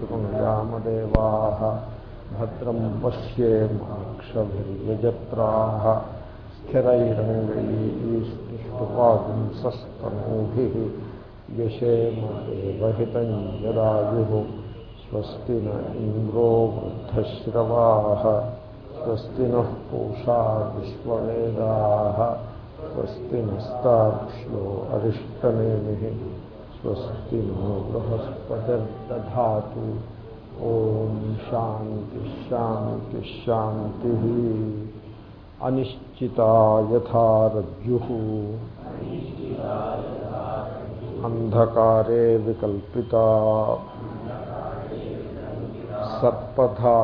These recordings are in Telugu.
शृणुयामदेवाः भद्रं पश्येमाक्षभिर्यजत्राः स्थिरैरङ्गैस्तुष्टुपागुंसस्तनूभिः यशेमदेवहितं यदायुः स्वस्ति न इन्द्रो वृद्धश्रवाः, स्वस्ति नः पूषा विश्ववेदाः, स्वस्ति नस्ताक्ष्यो स्वस्ति नो बृहस्पतिर्दधातु ॐ शान्तिशान्तिशान्तिः अनिश्चिता यथा रज्जुः अन्धकारे विकल्पिता। सर्पधारादिभिर्भावैः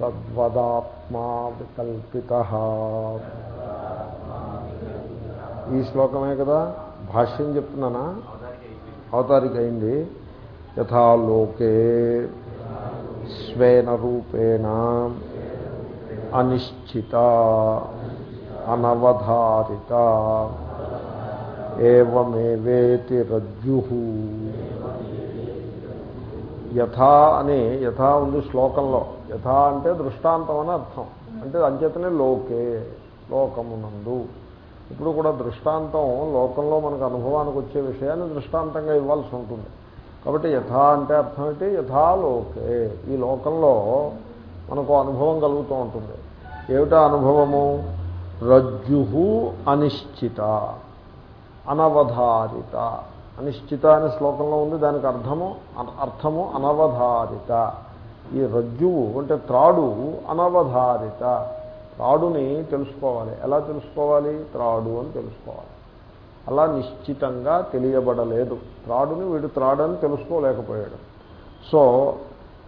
तद्वदात्मा ఈ శ్లోకమే కదా? భాష్యం చెప్తున్నానా? అవతారిక అయింది యథాలోకే స్వేన రూపేణ అనిశ్చిత అనవధారిత ఏమేవేతి రజ్జు. యథా అని యథా ఉంది శ్లోకంలో. యథా అంటే దృష్టాంతం అని అర్థం. అంటే అంచేతనే లోకే లోకమునందు. ఇప్పుడు కూడా దృష్టాంతం లోకంలో మనకు అనుభవానికి వచ్చే విషయాన్ని దృష్టాంతంగా ఇవ్వాల్సి ఉంటుంది. కాబట్టి యథా అంటే అర్థం ఏంటి? యథా లోకే. ఈ లోకంలో మనకు అనుభవం కలుగుతూ ఉంటుంది. ఏమిటా అనుభవము? రజ్జు అనిశ్చిత. అనవధారిత. అనిశ్చిత అనే శ్లోకంలో ఉంది దానికి అర్థము అర్థము అనవధారిత. ఈ రజ్జువు అంటే త్రాడు అనవధారిత. త్రాడుని తెలుసుకోవాలి. ఎలా తెలుసుకోవాలి? త్రాడు అని తెలుసుకోవాలి. అలా నిశ్చితంగా తెలియబడలేదు. త్రాడుని వీడు త్రాడని తెలుసుకోలేకపోయాడు. సో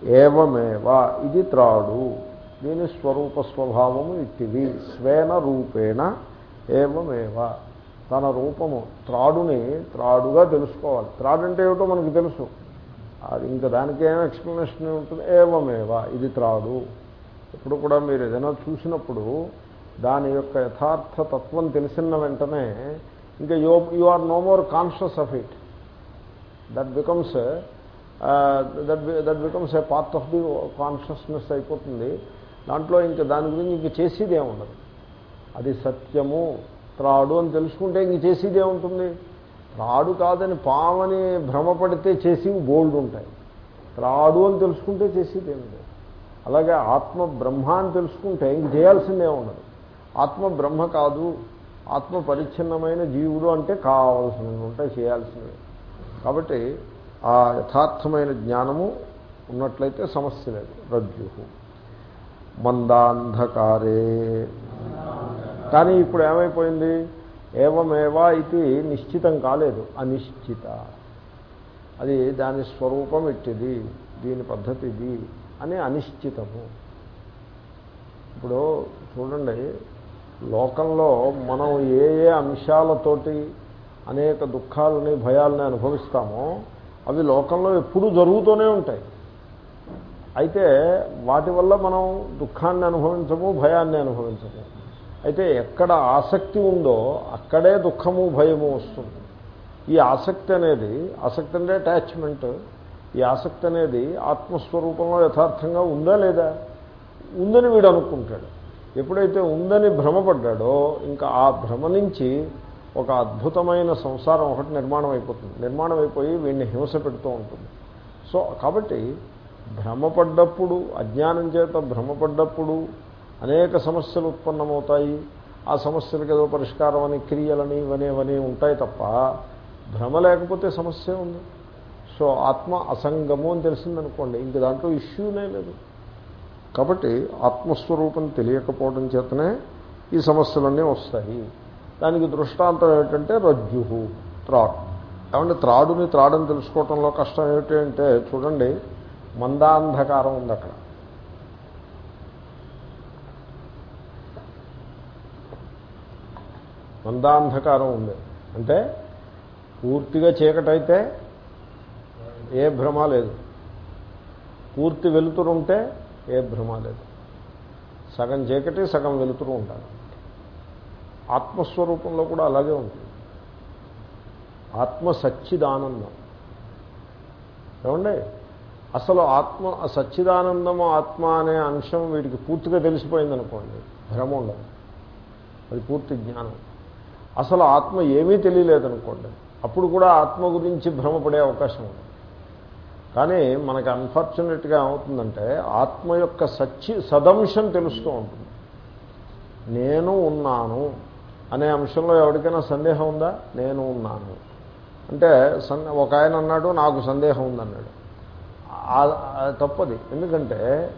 ఏవమేవా ఇది త్రాడు. దీని స్వరూప స్వభావము ఇట్టిది. స్వేన రూపేణ ఏవమేవ. తన రూపము త్రాడుని త్రాడుగా తెలుసుకోవాలి. త్రాడు అంటే ఏమిటో మనకు తెలుసు. అది ఇంకా దానికి ఏం ఎక్స్ప్లెనేషన్ ఉంటుంది? ఏవమేవ ఇది త్రాడు. ఇప్పుడు కూడా మీరు ఏదైనా చూసినప్పుడు దాని యొక్క యథార్థ తత్వం తెలిసిన వెంటనే ఇంకా you you are no more conscious of it that becomes that that becomes a part of the consciousness అయిపోతుంది. దాంట్లో ఇంకా దాని గురించి ఇంక చేసేదే ఉండదు. అది సత్యము త్రాడు అని తెలుసుకుంటే ఇంక చేసేదే ఉంటుంది. త్రాడు కాదని పామని భ్రమపడితే చేసి బోల్డ్ ఉంటాయి. త్రాడు అని తెలుసుకుంటే చేసేదేమి లేదు అలాగే ఆత్మ బ్రహ్మ అని తెలుసుకుంటే ఇంక చేయాల్సిందే ఉండదు. ఆత్మ బ్రహ్మ కాదు ఆత్మ పరిచ్ఛిన్నమైన జీవుడు అంటే కావాల్సినవి ఉంటాయి చేయాల్సినవి. కాబట్టి ఆ యథార్థమైన జ్ఞానము ఉన్నట్లయితే సమస్య లేదు. రజ్జు మందాంధకారే. కానీ ఇప్పుడు ఏమైపోయింది? ఏవమేవా ఇది నిశ్చితం కాలేదు. అనిశ్చిత. అది దాని స్వరూపం ఇట్టిది. దీని పద్ధతి ఇది అని అనిశ్చితము. ఇప్పుడు చూడండి లోకంలో మనం ఏ ఏ అంశాలతోటి అనేక దుఃఖాలని భయాలని అనుభవిస్తామో అవి లోకంలో ఎప్పుడూ జరుగుతూనే ఉంటాయి. అయితే వాటి వల్ల మనం దుఃఖాన్ని అనుభవించము భయాన్ని అనుభవించము. అయితే ఎక్కడ ఆసక్తి ఉందో అక్కడే దుఃఖము భయము వస్తుంది. ఈ ఆసక్తి అనేది ఆసక్తి అంటే అటాచ్మెంట్ ఈ ఆసక్తి అనేది ఆత్మస్వరూపంలో యథార్థంగా ఉందా లేదా? ఉందని వీడు అనుకుంటాడు. ఎప్పుడైతే ఉందని భ్రమపడ్డాడో ఇంకా ఆ భ్రమ నుంచి ఒక అద్భుతమైన సంసారం ఒకటి నిర్మాణం అయిపోతుంది. నిర్మాణం అయిపోయి వీడిని హింస పెడుతూ ఉంటుంది. సో కాబట్టి భ్రమపడ్డప్పుడు అజ్ఞానం చేత భ్రమపడ్డప్పుడు అనేక సమస్యలు ఉత్పన్నమవుతాయి. ఆ సమస్యలకు ఏదో పరిష్కారం అని క్రియలని ఇవనేవని ఉంటాయి తప్ప భ్రమ లేకపోతే సమస్య ఉంది సో ఆత్మ అసంగము అని తెలిసిందనుకోండి ఇంక దాంట్లో ఇష్యూనే లేదు. కాబట్టి ఆత్మస్వరూపం తెలియకపోవడం చేతనే ఈ సమస్యలన్నీ వస్తాయి. దానికి దృష్టాంతం ఏమిటంటే రజ్జు త్రాడు. ఏమంటే త్రాడుని త్రాడని తెలుసుకోవటంలో కష్టం ఏమిటి అంటే చూడండి మందాంధకారం ఉంది అక్కడ. మందాంధకారం ఉంది. అంటే పూర్తిగా చీకటైతే ఏ భ్రమ లేదు. పూర్తి వెలుతురుంటే ఏ భ్రమ లేదు. సగం చీకటి సగం వెలుతురు ఉంటాను ఆత్మస్వరూపంలో కూడా అలాగే ఉంటుంది. ఆత్మ సచ్చిదానందం ఏమండి? అసలు ఆత్మ సచ్చిదానందము ఆత్మ అనే అంశం వీడికి పూర్తిగా తెలిసిపోయింది అనుకోండి భ్రమ ఉండదు. అది పూర్తి జ్ఞానం. అసలు ఆత్మ ఏమీ తెలియలేదనుకోండి అప్పుడు కూడా ఆత్మ గురించి భ్రమపడే అవకాశం ఉంది కానీ మనకు అన్ఫార్చునేట్గా ఏమవుతుందంటే ఆత్మ యొక్క సచ్చి సదంశం తెలుస్తూ ఉంటుంది. నేను ఉన్నాను అనే అంశంలో ఎవరికైనా సందేహం ఉందా? నేను ఉన్నాను. అంటే ఒక ఆయన అన్నాడు నాకు సందేహం ఉందన్నాడు. తప్పది. ఎందుకంటే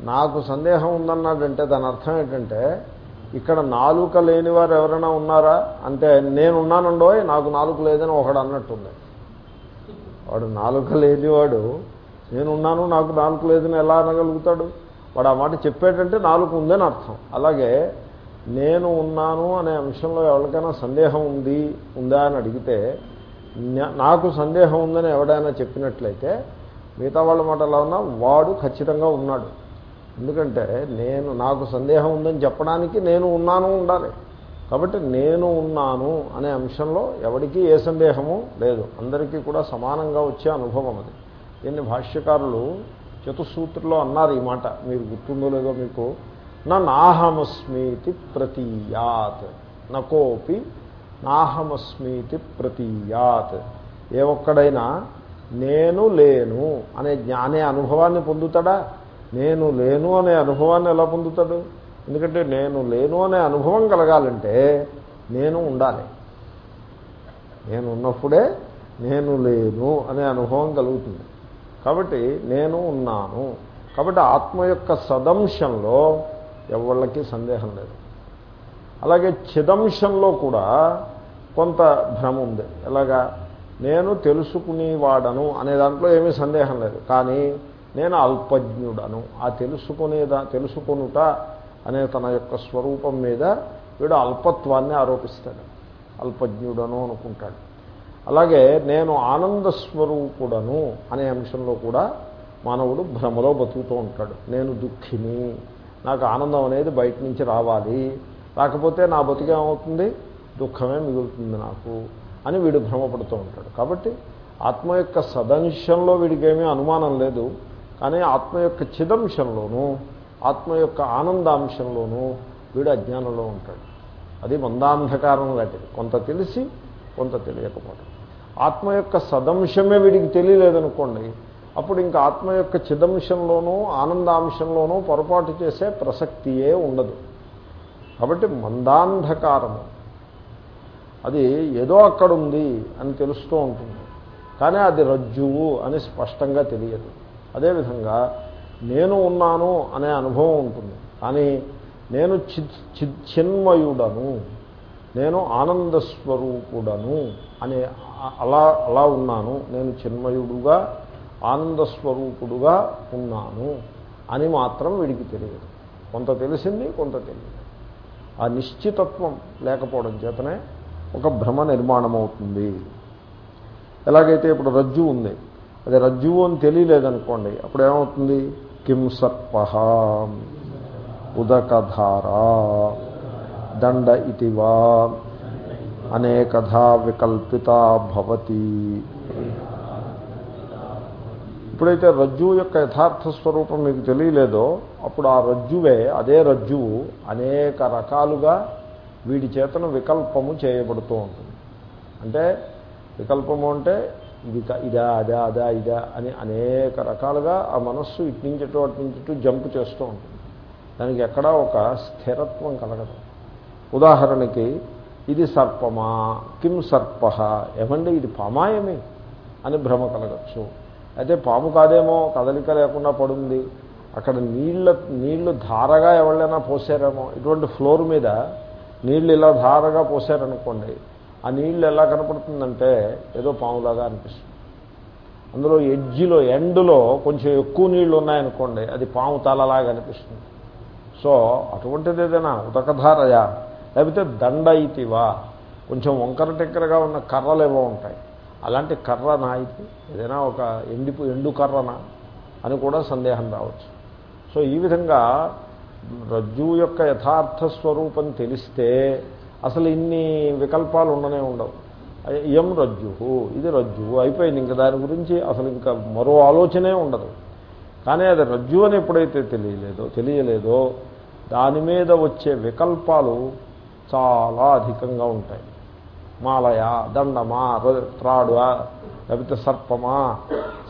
నాకు సందేహం ఉందన్నాడంటే దాని అర్థం ఏంటంటే ఇక్కడ నాలుక లేని వారు ఎవరైనా ఉన్నారా? అంటే నేనున్నానండో నాకు నాలుక లేదని ఒకడు అన్నట్టుంది. వాడు నాలుక లేనివాడు నేనున్నాను నాకు నాలుక లేదని ఎలా అనగలుగుతాడు? వాడు ఆ మాట చెప్పేటంటే నాలుగు ఉందని అర్థం. అలాగే నేను ఉన్నాను అనే అంశంలో ఎవరికైనా సందేహం ఉంది ఉందా అని అడిగితే నాకు సందేహం ఉందని ఎవడైనా చెప్పినట్లయితే మిగతా వాళ్ళ మాట ఎలా ఉన్నా వాడు ఖచ్చితంగా ఉన్నాడు. ఎందుకంటే నేను నాకు సందేహం ఉందని చెప్పడానికి నేను ఉన్నాను ఉండాలి. కాబట్టి నేను ఉన్నాను అనే అంశంలో ఎవరికీ ఏ సందేహము లేదు. అందరికీ కూడా సమానంగా వచ్చే అనుభవం అది. దీన్ని భాష్యకారులు చతుసూత్రులో అన్నారు ఈ మాట. మీరు గుర్తుందో లేదో మీకు. నా నాహమస్మీతి ప్రతీయాత్. నకోపి నాహమస్మీతి ప్రతీయాత్. ఏ ఒక్కడైనా నేను లేను అనే జ్ఞానే అనుభవాన్ని పొందుతాడా? నేను లేను అనే అనుభవాన్ని ఎలా పొందుతాడు? ఎందుకంటే నేను లేను అనే అనుభవం కలగాలంటే నేను ఉండాలి. నేను ఉన్నప్పుడే నేను లేను అనే అనుభవం కలుగుతుంది. కాబట్టి నేను ఉన్నాను. కాబట్టి ఆత్మ యొక్క సదంశంలో ఎవళ్ళకి సందేహం లేదు. అలాగే చిదంశంలో కూడా కొంత భ్రమ ఉంది. ఎలాగా? నేను తెలుసుకునేవాడను అనే దాంట్లో ఏమీ సందేహం లేదు. కానీ నేను అల్పజ్ఞుడను. ఆ తెలుసుకునేదా తెలుసుకొనుట అనే తన యొక్క స్వరూపం మీద వీడు అల్పత్వాన్ని ఆరోపిస్తాడు. అల్పజ్ఞుడను అనుకుంటాడు. అలాగే నేను ఆనంద స్వరూపుడను అనే అంశంలో కూడా మానవుడు భ్రమలో బతుకుతూ ఉంటాడు. నేను దుఃఖిని. నాకు ఆనందం అనేది బయట నుంచి రావాలి. రాకపోతే నా బతుకేమవుతుంది దుఃఖమే మిగులుతుంది నాకు అని వీడు భ్రమపడుతూ ఉంటాడు. కాబట్టి ఆత్మ యొక్క సదంశంలో వీడికేమీ అనుమానం లేదు. కానీ ఆత్మ యొక్క చిదంశంలోనూ ఆత్మ యొక్క ఆనందాంశంలోనూ వీడు అజ్ఞానంలో ఉంటాడు. అది మందాంధకారం లాంటిది. కొంత తెలిసి కొంత తెలియకపోవడం. ఆత్మ యొక్క సదంశమే వీడికి తెలియలేదనుకోండి అప్పుడు ఇంకా ఆత్మ యొక్క చిదంశంలోనూ ఆనందాంశంలోనూ పొరపాటు చేసే ప్రసక్తియే ఉండదు. కాబట్టి మందాంధకారము. అది ఏదో అక్కడ ఉంది అని తెలుస్తూ ఉంటుంది. కానీ అది రజ్జువు అని స్పష్టంగా తెలియదు. అదేవిధంగా నేను ఉన్నాను అనే అనుభవం ఉంటుంది. కానీ నేను చిన్మయుడను. నేను ఆనంద స్వరూపుడను అనే అలా అలా ఉన్నాను. నేను చిన్మయుడుగా ఆనంద స్వరూపుడుగా ఉన్నాను అని మాత్రం వీడికి తెలియదు. కొంత తెలిసింది కొంత తెలియదు. ఆ నిశ్చితత్వం లేకపోవడం చేతనే ఒక భ్రమ నిర్మాణం అవుతుంది ఎలాగైతే ఇప్పుడు రజ్జు ఉంది. అది రజ్జువు అని తెలియలేదనుకోండి అప్పుడు ఏమవుతుంది? కిం సర్ప ఉదకధారా దండ ఇతివా అనేకధా వికల్పితా భవతి ఎప్పుడైతే రజ్జువు యొక్క యథార్థ స్వరూపం మీకు తెలియలేదో అప్పుడు ఆ రజ్జువే అదే రజ్జువు అనేక రకాలుగా వీడి చేతను వికల్పము చేయబడుతూ ఉంటుంది. అంటే వికల్పము అంటే ఇది ఇదా అదా అదా ఇదా అని అనేక రకాలుగా ఆ మనస్సు ఇటు నుంచి అటు నుంచి ఇటు జంప్ చేస్తూ ఉంటుంది. దానికి ఎక్కడా ఒక స్థిరత్వం కలగదు. ఉదాహరణకి ఇది సర్పమా కిం సర్ప ఏమండి ఇది పామాయమే అని భ్రమ కలగచ్చు. అయితే పాము కాదేమో కదలిక లేకుండా పడుంది. అక్కడ నీళ్ళ నీళ్ళు ధారగా ఎవరైనా పోసారేమో ఇటువంటి ఫ్లోర్ మీద నీళ్ళు ఇలా ధారగా పోసారనుకోండి ఆ నీళ్ళు ఎలా కనపడుతుందంటే ఏదో పాములాగా అనిపిస్తుంది. అందులో ఎడ్జిలో ఎండులో కొంచెం ఎక్కువ నీళ్ళు ఉన్నాయనుకోండి అది పాము తలలాగా అనిపిస్తుంది. సో అటువంటిది ఏదైనా ఉదకధారయా లేకపోతే దండ ఇతివా కొంచెం వంకర టెక్కరగా ఉన్న కర్రలు ఏవో ఉంటాయి. అలాంటి కర్ర నా ఇది ఏదైనా ఒక ఎండిపు ఎండు కర్రనా అని కూడా సందేహం రావచ్చు. సో ఈ విధంగా రజ్జువు యొక్క యథార్థ స్వరూపం తెలిస్తే అసలు ఇన్ని వికల్పాలు ఉండనే ఉండవు. ఇయం రజ్జు ఇది రజ్జు అయిపోయింది. ఇంకా దాని గురించి అసలు ఇంకా మరో ఆలోచనే ఉండదు. కానీ అది రజ్జు అని ఎప్పుడైతే తెలియలేదో తెలియలేదో దాని మీద వచ్చే వికల్పాలు చాలా అధికంగా ఉంటాయి. మాలయ దండమా త్రాడు త్రాడువా లేకపోతే సర్పమా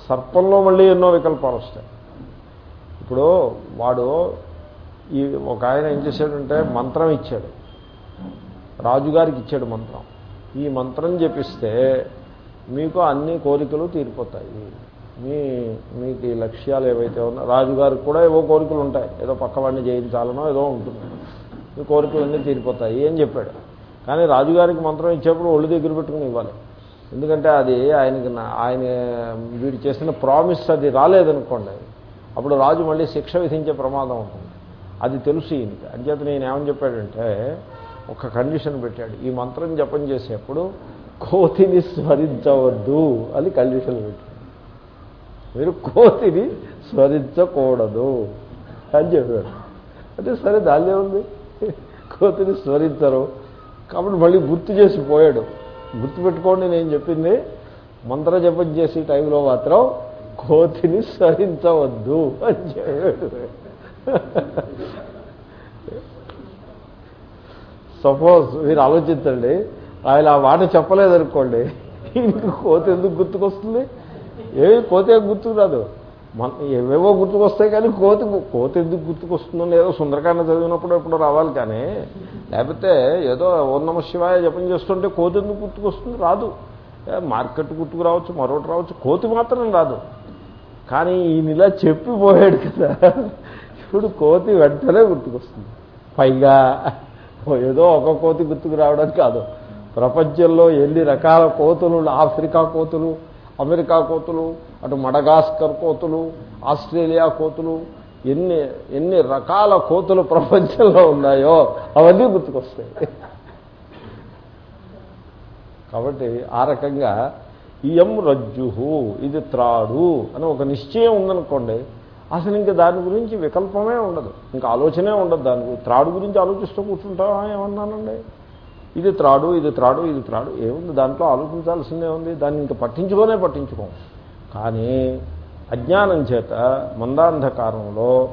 సర్పంలో మళ్ళీ ఎన్నో వికల్పాలు వస్తాయి. ఇప్పుడు వాడు ఈ ఒక ఆయన ఏం చేశాడంటే మంత్రం ఇచ్చాడు. రాజుగారికి ఇచ్చాడు మంత్రం. ఈ మంత్రం చెప్పిస్తే మీకు అన్ని కోరికలు తీరిపోతాయి. మీ మీకు ఈ లక్ష్యాలు ఏవైతే ఉన్నా రాజుగారికి కూడా ఏవో కోరికలు ఉంటాయి. ఏదో పక్కవాడిని జయించాలనో ఏదో ఉంటుంది. మీ కోరికలన్నీ తీరిపోతాయి అని చెప్పాడు. కానీ రాజుగారికి మంత్రం ఇచ్చేప్పుడు ఒళ్ళు దగ్గర పెట్టుకుని ఇవ్వాలి. ఎందుకంటే అది ఆయనకి ఆయన వీడు చేసిన ప్రామిస్ అది రాలేదనుకోండి. అప్పుడు రాజు మళ్ళీ శిక్ష విధించే ప్రమాదం ఉంటుంది. అది తెలుసు ఈయనకి. అంచేత నేను ఏమని చెప్పాడంటే ఒక కండిషన్ పెట్టాడు. ఈ మంత్రం జపం చేసేప్పుడు కోతిని స్మరించవద్దు అని కండిషన్ పెట్టాడు. మీరు కోతిని స్మరించకూడదు అని చెప్పాడు. అంటే సరే దాన్నే ఉంది. కోతిని స్మరించరు. కాబట్టి మళ్ళీ గుర్తు చేసి పోయాడు. గుర్తు పెట్టుకోండి నేను చెప్పింది. మంత్ర జపం చేసే టైంలో మాత్రం కోతిని స్మరించవద్దు అని చెప్పాడు. సపోజ్ మీరు ఆలోచించండి ఆయన ఆ మాట చెప్పలేదనుకోండి ఇంక కోతి ఎందుకు గుర్తుకొస్తుంది? ఏమి కోతి గుర్తుకు రాదు మన ఏవేవో గుర్తుకొస్తాయి కానీ కోతి కోతి ఎందుకు గుర్తుకొస్తుందని ఏదో సుందరకాండ చదివినప్పుడు ఎప్పుడు రావాలి కానీ లేకపోతే ఏదో ఓం నమ శివాయ జపం చేస్తుంటే కోతి ఎందుకు గుర్తుకొస్తుంది? రాదు. మార్కెట్ గుర్తుకు రావచ్చు మరొకటి రావచ్చు కోతి మాత్రం రాదు. కానీ ఈయన ఇలా చెప్పిపోయాడు కదా. ఇప్పుడు కోతి వెంటనే గుర్తుకొస్తుంది. పైగా ఏదో ఒక కోతి గుర్తుకు రావడం కాదు. ప్రపంచంలో ఎన్ని రకాల కోతులు ఆఫ్రికా కోతులు అమెరికా కోతులు అటు మడగాస్కర్ కోతులు ఆస్ట్రేలియా కోతులు ఎన్ని ఎన్ని రకాల కోతులు ప్రపంచంలో ఉన్నాయో అవన్నీ గుర్తుకొస్తాయి. కాబట్టి ఆ రకంగా ఇయం రజ్జు ఇది త్రాడు అని ఒక నిశ్చయం ఉందనుకోండి. అసలు ఇంకా దాని గురించి వికల్పమే ఉండదు. ఇంకా ఆలోచనే ఉండదు దాని గురించి త్రాడు గురించి ఆలోచిస్తూ కూర్చుంటావా ఏమన్నానండి? ఇది త్రాడు ఇది త్రాడు ఇది త్రాడు. ఏముంది? దాంట్లో ఆలోచించాల్సిందే ఉంది. దాన్ని ఇంకా పట్టించుకోనే పట్టించుకోం కానీ అజ్ఞానం చేత మందాంధకారంలో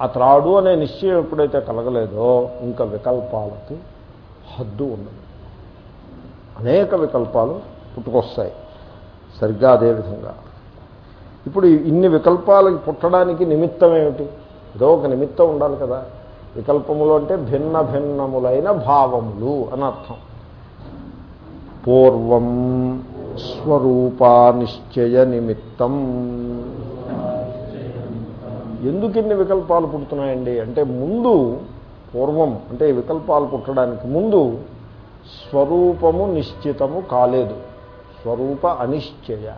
ఆ త్రాడు అనే నిశ్చయం ఎప్పుడైతే కలగలేదో ఇంకా వికల్పాలకి హద్దు ఉండదు. అనేక వికల్పాలు పుట్టుకొస్తాయి. సరిగ్గా అదేవిధంగా ఇప్పుడు ఇన్ని వికల్పాలకి పుట్టడానికి నిమిత్తం ఏమిటి? ఏదో ఒక నిమిత్తం ఉండాలి కదా. వికల్పములు అంటే భిన్న భిన్నములైన భావములు అని అర్థం. పూర్వం స్వరూపానిశ్చయ నిమిత్తం. ఎందుకు ఇన్ని వికల్పాలు పుడుతున్నాయండి? అంటే ముందు పూర్వం అంటే ఈ వికల్పాలు పుట్టడానికి ముందు స్వరూపము నిశ్చితము కాలేదు. స్వరూప అనిశ్చయ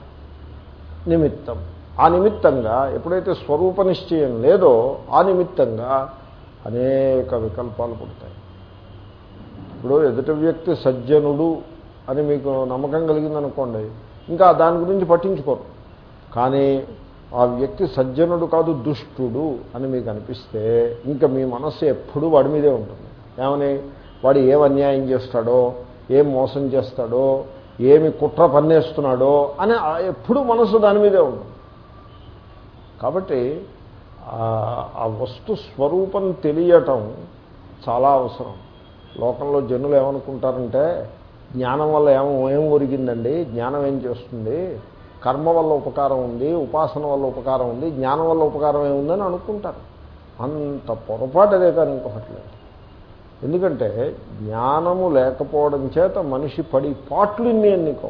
నిమిత్తం. ఆ నిమిత్తంగా ఎప్పుడైతే స్వరూప నిశ్చయం లేదో ఆ నిమిత్తంగా అనేక వికల్పాలు పుడతాయి. ఇప్పుడు ఎదుటి వ్యక్తి సజ్జనుడు అని మీకు నమ్మకం కలిగిందనుకోండి ఇంకా దాని గురించి పట్టించుకోరు. కానీ ఆ వ్యక్తి సజ్జనుడు కాదు దుష్టుడు అని మీకు అనిపిస్తే ఇంకా మీ మనస్సు ఎప్పుడూ వాడి మీదే ఉంటుంది. ఏమని? వాడు ఏం అన్యాయం చేస్తాడో ఏం మోసం చేస్తాడో ఏమి కుట్ర పన్నేస్తున్నాడో అని ఎప్పుడు మనసు మనస్సు దాని మీదే ఉంటుంది. కాబట్టి ఆ- వస్తు స్వరూపం తెలియటం చాలా అవసరం. లోకంలో జనులు ఏమనుకుంటారంటే జ్ఞానం వల్ల ఏమో ఏం ఒరిగిందండి? జ్ఞానం ఏం చేస్తుంది? కర్మ వల్ల ఉపకారం ఉంది ఉపాసన వల్ల ఉపకారం ఉంది జ్ఞానం వల్ల ఉపకారం ఏముందని అనుకుంటారు. అంత పొరపాటు అదే కానీ ఇంకొకటి లేదు. ఎందుకంటే జ్ఞానము లేకపోవడం చేత మనిషి పడి పాట్లు ఇన్ని ఎన్నికో.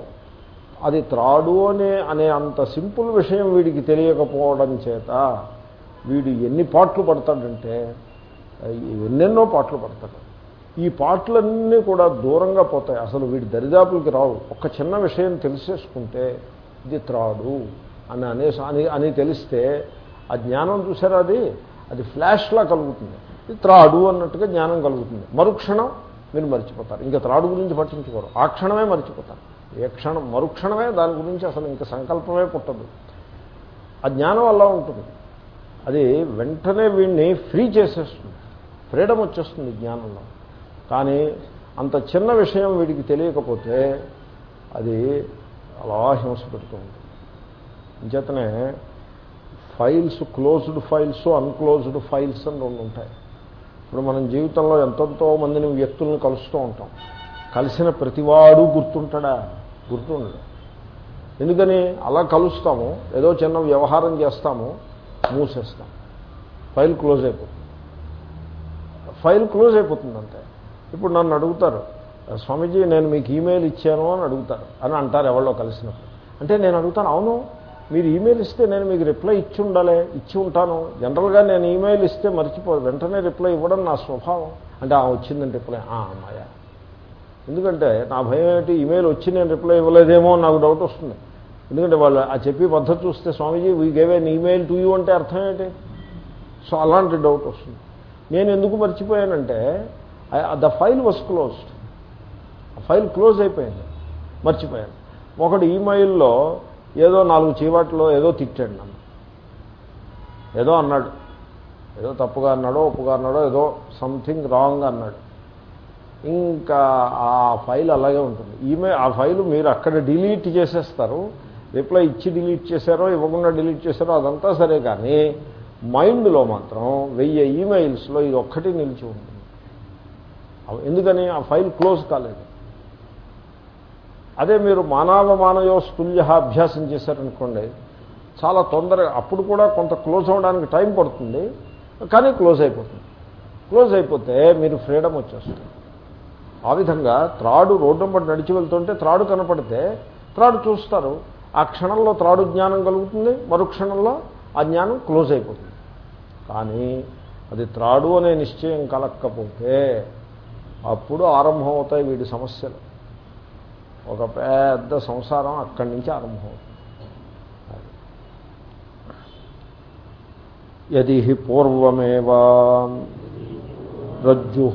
అది త్రాడు అనే అనే అంత సింపుల్ విషయం వీడికి తెలియకపోవడం చేత వీడు ఎన్ని పాటలు పడతాడంటే ఎన్నెన్నో పాటలు పడతాడు. ఈ పాటలన్నీ కూడా దూరంగా పోతాయి. అసలు వీడి దరిదాపులకి రావు. ఒక చిన్న విషయం తెలిసేసుకుంటే ఇది త్రాడు అని అనే అని అని తెలిస్తే ఆ జ్ఞానం చూసారా అది? అది ఫ్లాష్లా కలుగుతుంది. ఇది త్రాడు అన్నట్టుగా జ్ఞానం కలుగుతుంది. మరుక్షణం మీరు మర్చిపోతారు. ఇంకా త్రాడు గురించి పట్టించుకోరు. ఆ క్షణమే మర్చిపోతారు. ఏ క్షణం మరుక్షణమే దాని గురించి అసలు ఇంకా సంకల్పమే పుట్టదు. ఆ జ్ఞానం అలా ఉంటుంది. అది వెంటనే వీడిని ఫ్రీ చేసేస్తుంది. ఫ్రీడమ్ వచ్చేస్తుంది జ్ఞానంలో. కానీ అంత చిన్న విషయం వీడికి తెలియకపోతే అది అలా హింస పెడుతుంది ఇంచేతనే files closed files unclosed files అని రెండు ఉంటాయి. ఇప్పుడు మనం జీవితంలో ఎంతెంతో మందిని వ్యక్తులను కలుస్తూ ఉంటాం. కలిసిన ప్రతివాడు గుర్తుంటాడా? గుర్తుండడు. ఎందుకని? అలా కలుస్తాము ఏదో చిన్న వ్యవహారం చేస్తాము మూసేస్తాం. ఫైల్ క్లోజ్ అయిపోతుంది. ఫైల్ క్లోజ్ అయిపోతుంది అంతే. ఇప్పుడు నన్ను అడుగుతారు స్వామీజీ నేను మీకు ఈమెయిల్ ఇచ్చాను అని అడుగుతారు. అని అంటారు ఎవరో కలిసినప్పుడు. అంటే నేను అడుగుతాను అవును మీరు ఈమెయిల్ ఇస్తే నేను మీకు రిప్లై ఇచ్చి ఉండాలి ఇచ్చి ఉంటాను. జనరల్గా నేను ఈమెయిల్ ఇస్తే మర్చిపోదు వెంటనే రిప్లై ఇవ్వడం నా స్వభావం. అంటే ఆ వచ్చిందని రిప్లై అమ్మాయ. ఎందుకంటే నా భయం ఏంటి ఈమెయిల్ వచ్చి నేను రిప్లై ఇవ్వలేదేమో అని నాకు డౌట్ వస్తుంది. ఎందుకంటే వాళ్ళు ఆ చెప్పి పద్ధతి చూస్తే Swamiji we gave an email to you అంటే అర్థం ఏంటి? సో అలాంటి డౌట్ వస్తుంది. నేను ఎందుకు మర్చిపోయానంటే ద ఫైల్ వాజ్ క్లోజ్డ్ ఆ ఫైల్ క్లోజ్ అయిపోయింది. మర్చిపోయాను. ఒకడు ఈమెయిల్లో ఏదో నాలుగు చీవాట్లో ఏదో తిట్టాడు నన్ను. ఏదో అన్నాడు. ఏదో తప్పుగా అన్నాడో ఒప్పుగా అన్నాడో ఏదో సంథింగ్ రాంగ్ అన్నాడు. ఇంకా ఆ ఫైల్ అలాగే ఉంటుంది. ఈమెయిల్ ఆ ఫైల్ మీరు అక్కడ డిలీట్ చేసేస్తారు. రిప్లై ఇచ్చి డిలీట్ చేశారో ఇవ్వకుండా డిలీట్ చేశారో అదంతా సరే కానీ మైండ్లో మాత్రం వెయ్యి ఈమెయిల్స్లో ఇది ఒక్కటి నిలిచి ఉంటుంది. ఎందుకని? ఆ ఫైల్ క్లోజ్ కాలేదు. అదే మీరు మానవ మానవో స్తుల్య అభ్యాసం చేశారనుకోండి చాలా తొందరగా అప్పుడు కూడా కొంత క్లోజ్ అవ్వడానికి టైం పడుతుంది కానీ క్లోజ్ అయిపోతుంది. క్లోజ్ అయిపోతే మీరు ఫ్రీడమ్ వచ్చేస్తుంది. ఆ విధంగా త్రాడు రోడ్డు బట్టి నడిచి వెళ్తుంటే త్రాడు కనపడితే త్రాడు చూస్తారు. ఆ క్షణంలో త్రాడు జ్ఞానం కలుగుతుంది మరు క్షణంలో ఆ జ్ఞానం క్లోజ్ అయిపోతుంది. కానీ అది త్రాడు అనే నిశ్చయం కలక్కపోతే అప్పుడు ఆరంభం అవుతాయి వీడి సమస్యలు. ఒక పెద్ద సంసారం అక్కడి నుంచి ఆరంభమవుతుంది. యది పూర్వమేవా రజ్జు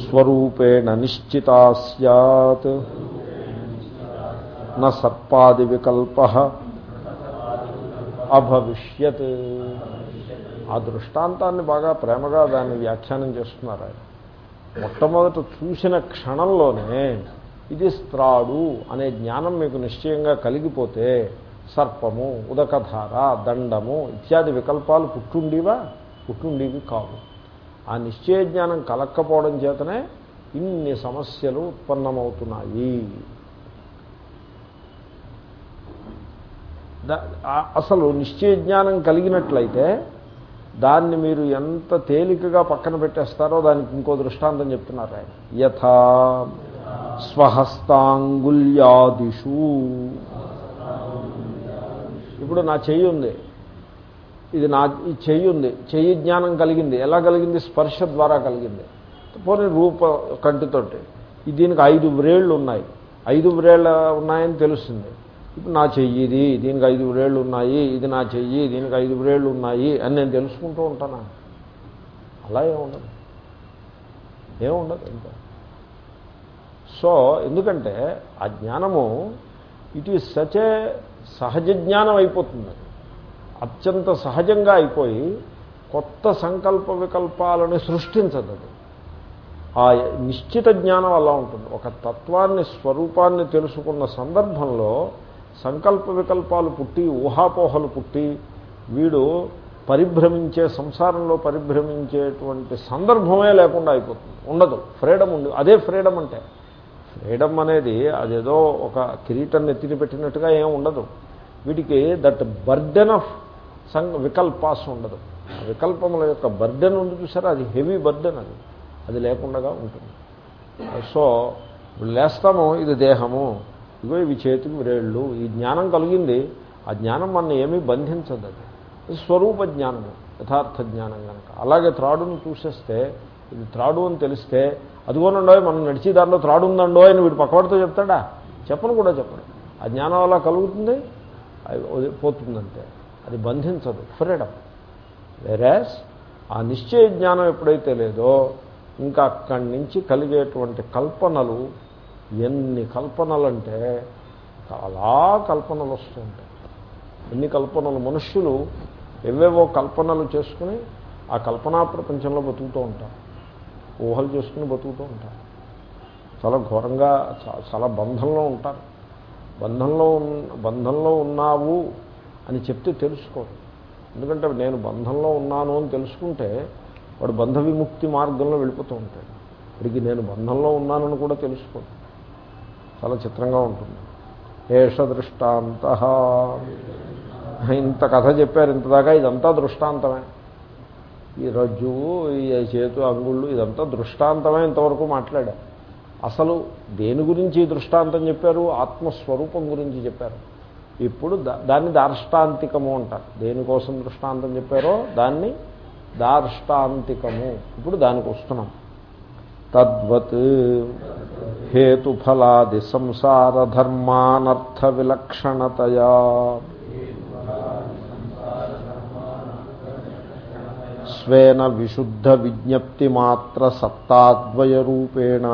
స్వరూపేణ నిశ్చిత సత్. న సర్పాది వికల్ప అభవిష్యత్. ఆ దృష్టాంతాన్ని బాగా ప్రేమగా దాన్ని వ్యాఖ్యానం చేస్తున్నారు ఆయన. మొట్టమొదట చూసిన క్షణంలోనే ఇది స్త్రాడు అనే జ్ఞానం మీకు నిశ్చయంగా కలిగిపోతే సర్పము ఉదకధార దండము ఇత్యాది వికల్పాలు పుట్టుండివా? పుట్టుండివి కావు. ఆ నిశ్చయ జ్ఞానం కలక్కపోవడం చేతనే ఇన్ని సమస్యలు ఉత్పన్నమవుతున్నాయి. అసలు నిశ్చయ జ్ఞానం కలిగినట్లయితే దాన్ని మీరు ఎంత తేలికగా పక్కన పెట్టేస్తారో దానికి ఇంకో దృష్టాంతం చెప్తున్నారు ఆయన. యథా స్వహస్తాంగుల్యాదిషు. ఇప్పుడు నా చెయ్యి ఉంది. ఇది నా ఈ చెయ్యి ఉంది. చెయ్యి జ్ఞానం కలిగింది. ఎలా కలిగింది? స్పర్శ ద్వారా కలిగింది. పోనీ రూప కంటితోటి. దీనికి ఐదు వ్రేళ్ళు ఉన్నాయి. ఐదు వ్రేళ్ళ ఉన్నాయని తెలుస్తుంది. ఇప్పుడు నా చెయ్యి ఇది దీనికి ఐదు వ్రేళ్ళు ఉన్నాయి ఇది నా చెయ్యి దీనికి ఐదు వ్రేళ్ళు ఉన్నాయి అని నేను తెలుసుకుంటూ ఉంటానా? అలా ఏముండదు ఏముండదు ఇంకా. సో ఎందుకంటే ఆ జ్ఞానము ఇట్ ఈజ్ సచ్ ఏ సహజ జ్ఞానం అయిపోతుంది. అత్యంత సహజంగా అయిపోయి కొత్త సంకల్ప వికల్పాలను సృష్టించదు ఆ నిశ్చిత జ్ఞానం అలా ఉంటుంది. ఒక తత్వాన్ని స్వరూపాన్ని తెలుసుకున్న సందర్భంలో సంకల్ప వికల్పాలు పుట్టి ఊహాపోహలు పుట్టి వీడు పరిభ్రమించే సంసారంలో పరిభ్రమించేటువంటి సందర్భమే లేకుండా అయిపోతుంది. ఉండదు. ఫ్రీడమ్ ఉండి అదే ఫ్రీడమ్ అంటే. ఫ్రీడమ్ అనేది అదేదో ఒక కిరీటం నెత్తిని పెట్టినట్టుగా ఏం ఉండదు. వీటికి దట్ బర్డెన్ ఆఫ్ సం వికల్పాస్ ఉండదు. వికల్పముల యొక్క బర్డెన్ ఉంది చూసారా? అది హెవీ బర్డెన్ అది. అది లేకుండా ఉంటుంది. సో ఇప్పుడు లేస్తాము ఇది దేహము. ఇగో ఇవి చేతికి వ్రేళ్ళు ఈ జ్ఞానం కలిగింది. ఆ జ్ఞానం మన ఏమీ బంధించదు అది. స్వరూప జ్ఞానము యథార్థ జ్ఞానం కనుక అలాగే త్రాడును చూసేస్తే ఇది త్రాడు అని తెలిస్తే అదిగోనండో మనం నడిచి దాంట్లో త్రాడు ఉందండో అని వీడు పక్కవాడితో చెప్తాడా? చెప్పను కూడా చెప్పడు. ఆ జ్ఞానం అలా కలుగుతుంది? పోతుందంటే అది బంధించదు. ఫ్రీడమ్ వెరాజ్ ఆ నిశ్చయ జ్ఞానం ఎప్పుడైతే లేదో ఇంకా అక్కడి నుంచి కలిగేటువంటి కల్పనలు ఎన్ని కల్పనలు అంటే చాలా కల్పనలు వస్తుంటాయి ఎన్ని కల్పనలు? మనుష్యులు ఎవేవో కల్పనలు చేసుకుని ఆ కల్పనా ప్రపంచంలో బతుకుతూ ఉంటారు. ఊహలు చేసుకుని బతుకుతూ ఉంటారు. చాలా ఘోరంగా చాలా బంధంలో ఉంటారు. బంధంలో బంధంలో ఉన్నావు. అని చెప్తే తెలుసుకోరు. ఎందుకంటే నేను బంధంలో ఉన్నాను అని తెలుసుకుంటే వాడు బంధ విముక్తి మార్గంలో వెళ్ళిపోతూ ఉంటాడు. వాడికి నేను బంధంలో ఉన్నానని కూడా తెలుసుకోడు చాలా చిత్రంగా ఉంటుంది. ఏష దృష్టాంత. ఇంత కథ చెప్పారు ఇంతదాకా ఇదంతా దృష్టాంతమే. ఈ రజ్జువు ఈ చేతు అంగుళ్ళు ఇదంతా దృష్టాంతమే ఇంతవరకు మాట్లాడారు. అసలు దేని గురించి దృష్టాంతం చెప్పారు? ఆత్మస్వరూపం గురించి చెప్పారు. ఇప్పుడు దాన్ని దార్ష్టాంతికము అంటారు. దేనికోసం దృష్టాంతం చెప్పారో? దాన్ని దార్ష్టాంతికము. ఇప్పుడు దానికి వస్తున్నాం. తద్వత్ హేతుఫలాది సంసార ధర్మానర్థ విలక్షణతయా స్వేన విశుద్ధ విజ్ఞప్తి మాత్ర సత్తాద్వయ రూపేణ.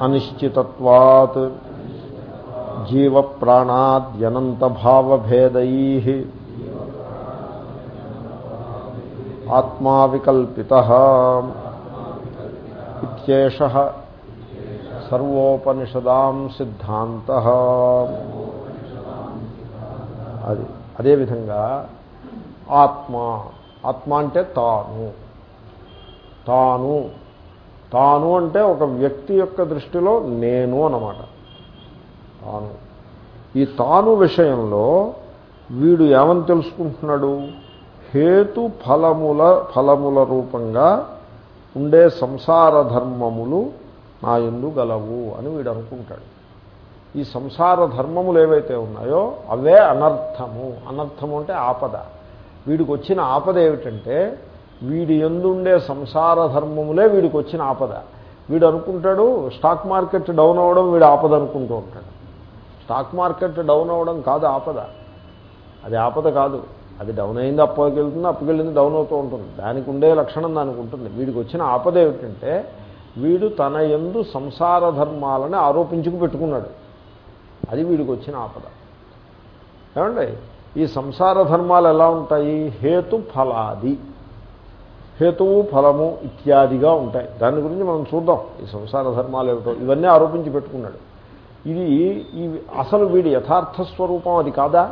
అనిశ్చితత్వాత్ జీవప్రాణాద్యనంతభావభేదై ఆత్మా వికల్పిత ఇత్యేష సర్వోపనిషదాం సిద్ధాంత అది అదేవిధంగా ఆత్మ ఆత్మ అంటే తాను తాను తాను అంటే ఒక వ్యక్తి యొక్క దృష్టిలో నేను అన్నమాట. తాను. ఈ తాను విషయంలో వీడు ఏమని తెలుసుకుంటున్నాడు? హేతు ఫలముల ఫలముల రూపంగా ఉండే సంసార ధర్మములు నా ఎందు గలవు అని వీడు అనుకుంటాడు. ఈ సంసార ధర్మములు ఏవైతే ఉన్నాయో అవే అనర్థము. అనర్థము అంటే ఆపద. వీడికి వచ్చిన ఆపద ఏమిటంటే వీడి ఎందుండే సంసార ధర్మములే వీడికి వచ్చిన ఆపద. వీడు అనుకుంటాడు స్టాక్ మార్కెట్ డౌన్ అవ్వడం వీడు ఆపద అనుకుంటూ ఉంటాడు. స్టాక్ మార్కెట్ డౌన్ అవ్వడం కాదు ఆపద. అది ఆపద కాదు. అది డౌన్ అయింది అప్పకెళ్తుంది వెళ్తుంది అప్పకెళ్ళింది డౌన్ అవుతూ ఉంటుంది. దానికి ఉండే లక్షణం దానికి ఉంటుంది. వీడికి వచ్చిన ఆపద ఏమిటంటే వీడు తన ఎందు సంసార ధర్మాలని ఆరోపించుకు పెట్టుకున్నాడు. అది వీడికి వచ్చిన ఆపద. ఏమండి? ఈ సంసార ధర్మాలు ఎలా ఉంటాయి? హేతు ఫలాది. హేతువు ఫలము ఇత్యాదిగా ఉంటాయి. దాని గురించి మనం చూద్దాం. ఈ సంసార ధర్మాలు ఏమిటో. ఇవన్నీ ఆరోపించి పెట్టుకున్నాడు. ఇది ఈ అసలు వీడి యథార్థ స్వరూపం అది కాదా?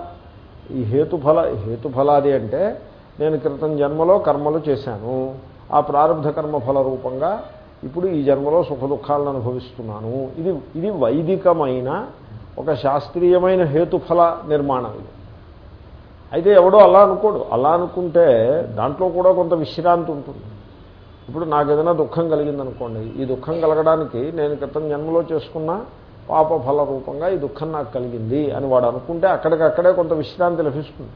ఈ హేతుఫల హేతుఫలాది అంటే నేను క్రితం జన్మలో కర్మలు చేశాను. ఆ ప్రారంభ కర్మ ఫల రూపంగా ఇప్పుడు ఈ జన్మలో సుఖ దుఃఖాలను అనుభవిస్తున్నాను. ఇది ఇది వైదికమైన ఒక శాస్త్రీయమైన హేతుఫల నిర్మాణం ఇది. అయితే ఎవడో అలా అనుకోడు. అలా అనుకుంటే దాంట్లో కూడా కొంత విశ్రాంతి ఉంటుంది. ఇప్పుడు నాకు ఏదైనా దుఃఖం కలిగిందనుకోండి. ఈ దుఃఖం కలగడానికి నేను క్రితం జన్మలో చేసుకున్న పాప ఫల రూపంగా ఈ దుఃఖం నాకు కలిగింది అని వాడు అనుకుంటే అక్కడికక్కడే కొంత విశ్రాంతి లభిస్తుంది.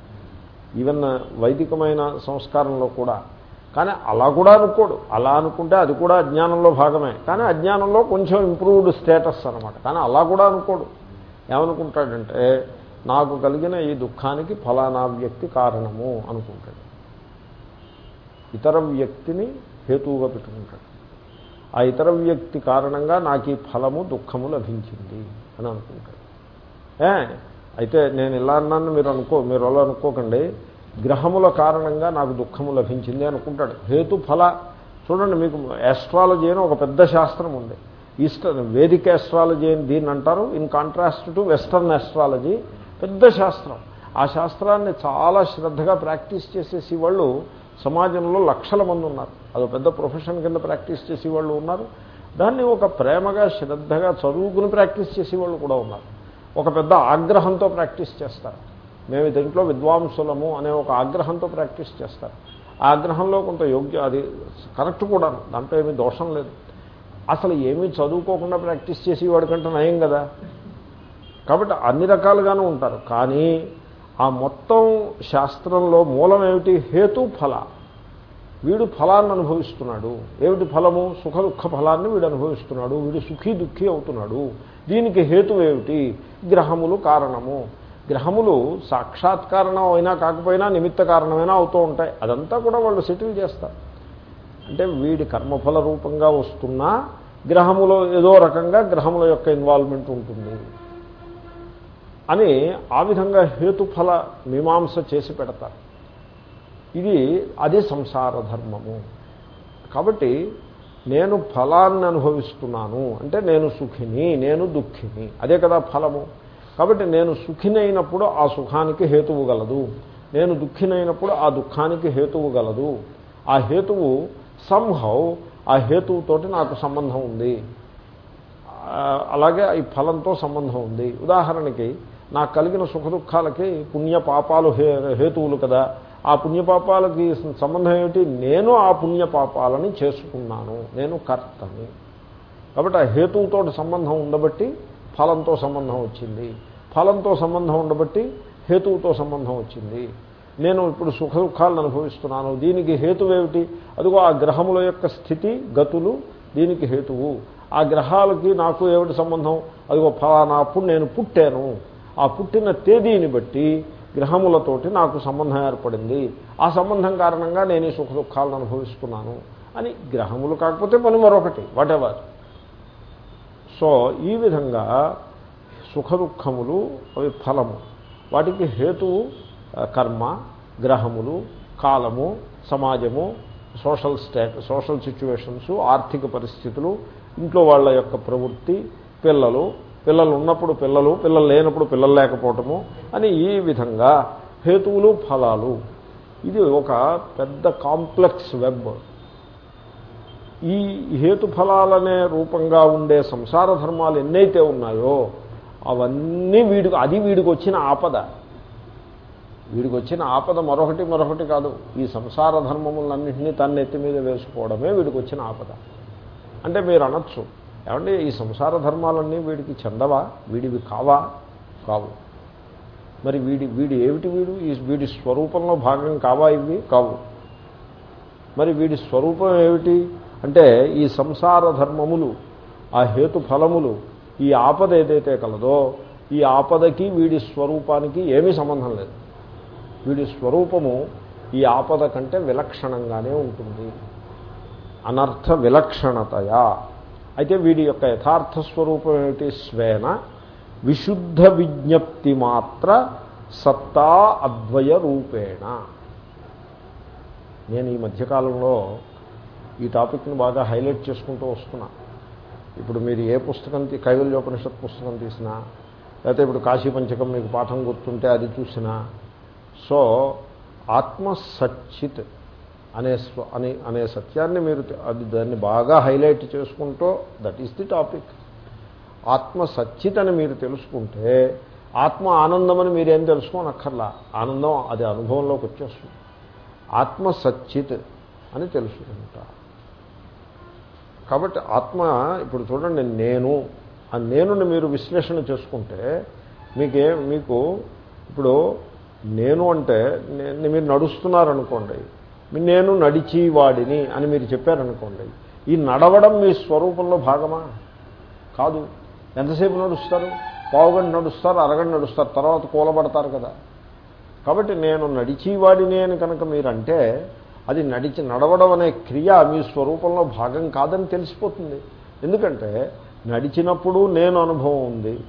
ఈవెన్ వైదికమైన సంస్కారంలో కూడా. కానీ అలా కూడా అనుకోడు. అలా అనుకుంటే అది కూడా అజ్ఞానంలో భాగమే. కానీ అజ్ఞానంలో కొంచెం ఇంప్రూవ్డ్ స్టేటస్ అనమాట కానీ అలా కూడా అనుకోడు. ఏమనుకుంటాడంటే నాకు కలిగిన ఈ దుఃఖానికి ఫలానా వ్యక్తి కారణము అనుకుంటాడు. ఇతర వ్యక్తిని హేతువుగా పెట్టుకుంటాడు. ఆ ఇతర వ్యక్తి కారణంగా నాకు ఈ ఫలము దుఃఖము లభించింది అని అనుకుంటాడు. ఏ? అయితే నేను ఇలా అన్నాను మీరు అనుకో మీరు అలా అనుకోకండి. గ్రహముల కారణంగా నాకు దుఃఖము లభించింది అనుకుంటాడు. హేతు ఫల చూడండి మీకు యాస్ట్రాలజీ అని ఒక పెద్ద శాస్త్రం ఉంది. ఈస్టర్న్ వేదిక యాస్ట్రాలజీ అని దీన్ని అంటారు. In contrast to western astrology పెద్ద శాస్త్రం. ఆ శాస్త్రాన్ని చాలా శ్రద్ధగా ప్రాక్టీస్ చేసేసి వాళ్ళు సమాజంలో లక్షల మంది ఉన్నారు. అది పెద్ద ప్రొఫెషన్ కింద ప్రాక్టీస్ చేసేవాళ్ళు ఉన్నారు. దాన్ని ఒక ప్రేమగా శ్రద్ధగా చదువుకుని ప్రాక్టీస్ చేసేవాళ్ళు కూడా ఉన్నారు. ఒక పెద్ద ఆగ్రహంతో ప్రాక్టీస్ చేస్తారు. మేము దీంట్లో విద్వాంసులము అనే ఒక ఆగ్రహంతో ప్రాక్టీస్ చేస్తారు. ఆ ఆగ్రహంలో కొంత యోగ్య అది కరెక్ట్ కూడా దాంట్లో ఏమీ దోషం లేదు. అసలు ఏమీ చదువుకోకుండా ప్రాక్టీస్ చేసేవాడికంటే నయం కదా. కాబట్టి అన్ని రకాలుగానే ఉంటారు. కానీ ఆ మొత్తం శాస్త్రంలో మూలం ఏమిటి హేతు ఫల. వీడు ఫలాన్ని అనుభవిస్తున్నాడు. ఏమిటి ఫలము? సుఖ దుఃఖ ఫలాన్ని వీడు అనుభవిస్తున్నాడు. వీడు సుఖీ దుఃఖీ అవుతున్నాడు. దీనికి హేతు ఏమిటి? గ్రహములు కారణము. గ్రహములు సాక్షాత్ కారణం అయినా కాకపోయినా నిమిత్త కారణమైనా అవుతూ ఉంటాయి. అదంతా కూడా వాళ్ళు సెటిల్ చేస్తారు. అంటే వీడి కర్మఫల రూపంగా వస్తున్నా గ్రహములో ఏదో రకంగా గ్రహముల యొక్క ఇన్వాల్వ్మెంట్ ఉంటుంది. అని ఆ విధంగా హేతుఫల మీమాంస చేసి పెడతారు. ఇది అదే సంసార ధర్మము. కాబట్టి నేను ఫలాన్ని అనుభవిస్తున్నాను. అంటే నేను సుఖిని నేను దుఃఖిని. అదే కదా ఫలము. కాబట్టి నేను సుఖినైనప్పుడు ఆ సుఖానికి హేతువు గలదు. నేను దుఃఖినైనప్పుడు ఆ దుఃఖానికి హేతువు గలదు. ఆ హేతువు సంహౌ ఆ హేతువుతోటి నాకు సంబంధం ఉంది. అలాగే ఈ ఫలంతో సంబంధం ఉంది. ఉదాహరణకి నాకు కలిగిన సుఖ దుఃఖాలకి పుణ్యపాపాలు హే హేతువులు కదా. ఆ పుణ్యపాపాలకి సంబంధం ఏమిటి? నేను ఆ పుణ్యపాపాలని చేసుకున్నాను. నేను కర్తని. కాబట్టి ఆ హేతువుతో సంబంధం ఉండబట్టి ఫలంతో సంబంధం వచ్చింది. ఫలంతో సంబంధం ఉండబట్టి హేతువుతో సంబంధం వచ్చింది. నేను ఇప్పుడు సుఖ దుఃఖాలను అనుభవిస్తున్నాను. దీనికి హేతువేమిటి? అదిగో ఆ గ్రహముల యొక్క స్థితి గతులు దీనికి హేతువు. ఆ గ్రహాలకి నాకు ఏమిటి సంబంధం? అదిగో ఫలానా అప్పుడు నేను పుట్టాను. ఆ పుట్టిన తేదీని బట్టి గ్రహములతోటి నాకు సంబంధం ఏర్పడింది. ఆ సంబంధం కారణంగా నేను ఈ సుఖ దుఃఖాలను అనుభవిస్తున్నాను అని గ్రహములు కాకపోతే పని మరొకటి వాటెవర్ సో ఈ విధంగా సుఖ దుఃఖములు అవి ఫలము. వాటికి హేతువు కర్మ గ్రహములు కాలము సమాజము సోషల్ స్టేట్ సోషల్ సిచ్యువేషన్స్ ఆర్థిక పరిస్థితులు ఇంట్లో వాళ్ళ యొక్క ప్రవృత్తి పిల్లలు పిల్లలు ఉన్నప్పుడు పిల్లలు పిల్లలు లేనప్పుడు పిల్లలు లేకపోవటము అని ఈ విధంగా హేతువులు ఫలాలు. ఇది ఒక పెద్ద కాంప్లెక్స్ వెబ్. ఈ హేతుఫలాలనే రూపంగా ఉండే సంసార ధర్మాలు ఎన్నైతే ఉన్నాయో అవన్నీ వీడికి అది వీడికి వచ్చిన ఆపద. వీడికి వచ్చిన ఆపద మరొకటి మరొకటి కాదు. ఈ సంసార ధర్మములన్నింటినీ తన ఎత్తి మీద వేసుకోవడమే వీడికి వచ్చిన ఆపద. అంటే మీరు అనొచ్చు ఏమంటే ఈ సంసార ధర్మాలన్నీ వీడికి చెందవా? వీడివి కావా? కావు. మరి వీడి వీడి ఏమిటి వీడు? ఈ వీడి స్వరూపంలో భాగం కావా ఇవి? కావు. మరి వీడి స్వరూపం ఏమిటి? అంటే ఈ సంసార ధర్మములు ఆ హేతు ఫలములు ఈ ఆపద ఏదైతే కలదో ఈ ఆపదకి వీడి స్వరూపానికి ఏమీ సంబంధం లేదు. వీడి స్వరూపము ఈ ఆపద కంటే విలక్షణంగానే ఉంటుంది. అనర్థ విలక్షణతయా? అయితే వీడి యొక్క యథార్థ స్వరూపం ఏమిటి? స్వేన. విశుద్ధ విజ్ఞప్తి మాత్ర సత్తా అద్వయ రూపేణ. నేను ఈ మధ్యకాలంలో ఈ టాపిక్ని బాగా హైలైట్ చేసుకుంటూ వస్తున్నా. ఇప్పుడు మీరు ఏ పుస్తకం కైవల్యోపనిషత్ పుస్తకం తీసినా లేకపోతే ఇప్పుడు కాశీ పంచకం మీకు పాఠం గుర్తుంటే అది చూసినా సో ఆత్మ సచ్చిత్ అనే స్వ అని అనే సత్యాన్ని మీరు అది దాన్ని బాగా హైలైట్ చేసుకుంటూ దట్ ఈస్ ది టాపిక్ ఆత్మ సచ్చిత్ అని మీరు తెలుసుకుంటే ఆత్మ ఆనందమని మీరేం తెలుసుకోనక్కర్లా. ఆనందం అది అనుభవంలోకి వచ్చేస్తుంది. ఆత్మ సచ్చిత్ అని తెలుసుకుంటా. కాబట్టి ఆత్మ ఇప్పుడు చూడండి నేను ఆ నేనుని మీరు విశ్లేషణ చేసుకుంటే మీకే మీకు ఇప్పుడు నేను అంటే మీరు నడుస్తున్నారనుకోండి నేను నడిచేవాడిని అని మీరు చెప్పారనుకోండి ఈ నడవడం మీ స్వరూపంలో భాగమా? కాదు. ఎంతసేపు నడుస్తారు? పావుగంట నడుస్తారు అరగంట నడుస్తారు తర్వాత కూలబడతారు కదా. కాబట్టి నేను నడిచేవాడిని అని కనుక మీరంటే అది నడిచి నడవడం అనే క్రియ మీ స్వరూపంలో భాగం కాదని తెలిసిపోతుంది. ఎందుకంటే నడిచినప్పుడు నేను అనుభవం ఉంది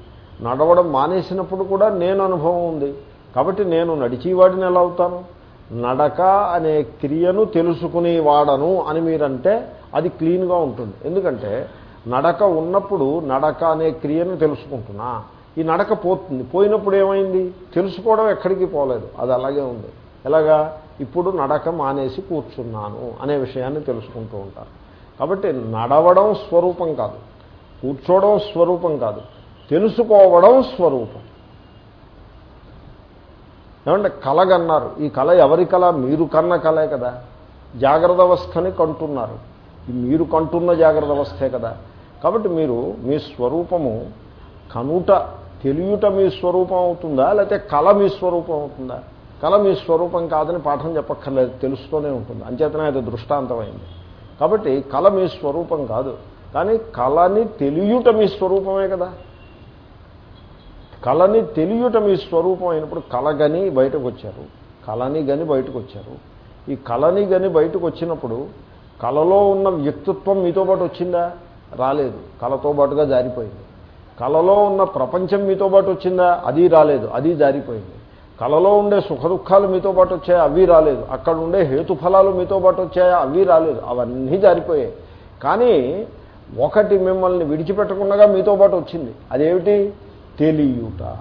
నడవడం మానేసినప్పుడు కూడా నేను అనుభవం ఉంది. కాబట్టి నేను నడిచేవాడిని ఎలా అవుతాను? నడక అనే క్రియను తెలుసుకునేవాడను అని మీరంటే అది క్లీన్గా ఉంటుంది. ఎందుకంటే నడక ఉన్నప్పుడు నడక అనే క్రియను తెలుసుకుంటున్నా. ఈ నడక పోతుంది. పోయినప్పుడు ఏమైంది? తెలుసుకోవడం ఎక్కడికి పోలేదు. అది అలాగే ఉంది. ఎలాగా? ఇప్పుడు నడక మానేసి కూర్చున్నాను అనే విషయాన్ని తెలుసుకుంటూ ఉంటారు. కాబట్టి నడవడం స్వరూపం కాదు. కూర్చోవడం స్వరూపం కాదు. తెలుసుకోవడం స్వరూపం. ఏమంటే కలగన్నారు. ఈ కళ ఎవరి కళ? మీరు కన్న కళే కదా. జాగ్రత్త అవస్థని కంటున్నారు మీరు కంటున్న జాగ్రత్త అవస్థే కదా. కాబట్టి మీరు మీ స్వరూపము కనుట తెలియట మీ స్వరూపం అవుతుందా? లేకపోతే కళ మీ స్వరూపం అవుతుందా? కళ మీ స్వరూపం కాదని పాఠం చెప్పక్కర్లేదు. తెలుస్తూనే ఉంటుంది. అంచేతనే అది దృష్టాంతమైంది. కాబట్టి కళ మీ స్వరూపం కాదు. కానీ కళని తెలియట మీ స్వరూపమే కదా. కళని తెలియట మీ స్వరూపం అయినప్పుడు కళ గని బయటకు వచ్చారు కళని గని బయటకు వచ్చారు ఈ కళని గని బయటకు వచ్చినప్పుడు కళలో ఉన్న వ్యక్తిత్వం మీతో పాటు వచ్చిందా? రాలేదు. కళతో పాటుగా జారిపోయింది. కళలో ఉన్న ప్రపంచం మీతో పాటు వచ్చిందా? అది రాలేదు. అది జారిపోయింది. కళలో ఉండే సుఖ దుఃఖాలు మీతో పాటు వచ్చాయా? అవి రాలేదు. అక్కడ ఉండే హేతుఫలాలు మీతో పాటు వచ్చాయా? అవి రాలేదు. అవన్నీ జారిపోయాయి. కానీ ఒకటి మిమ్మల్ని విడిచిపెట్టకుండా మీతో పాటు వచ్చింది. అదేమిటి? తెలియుట.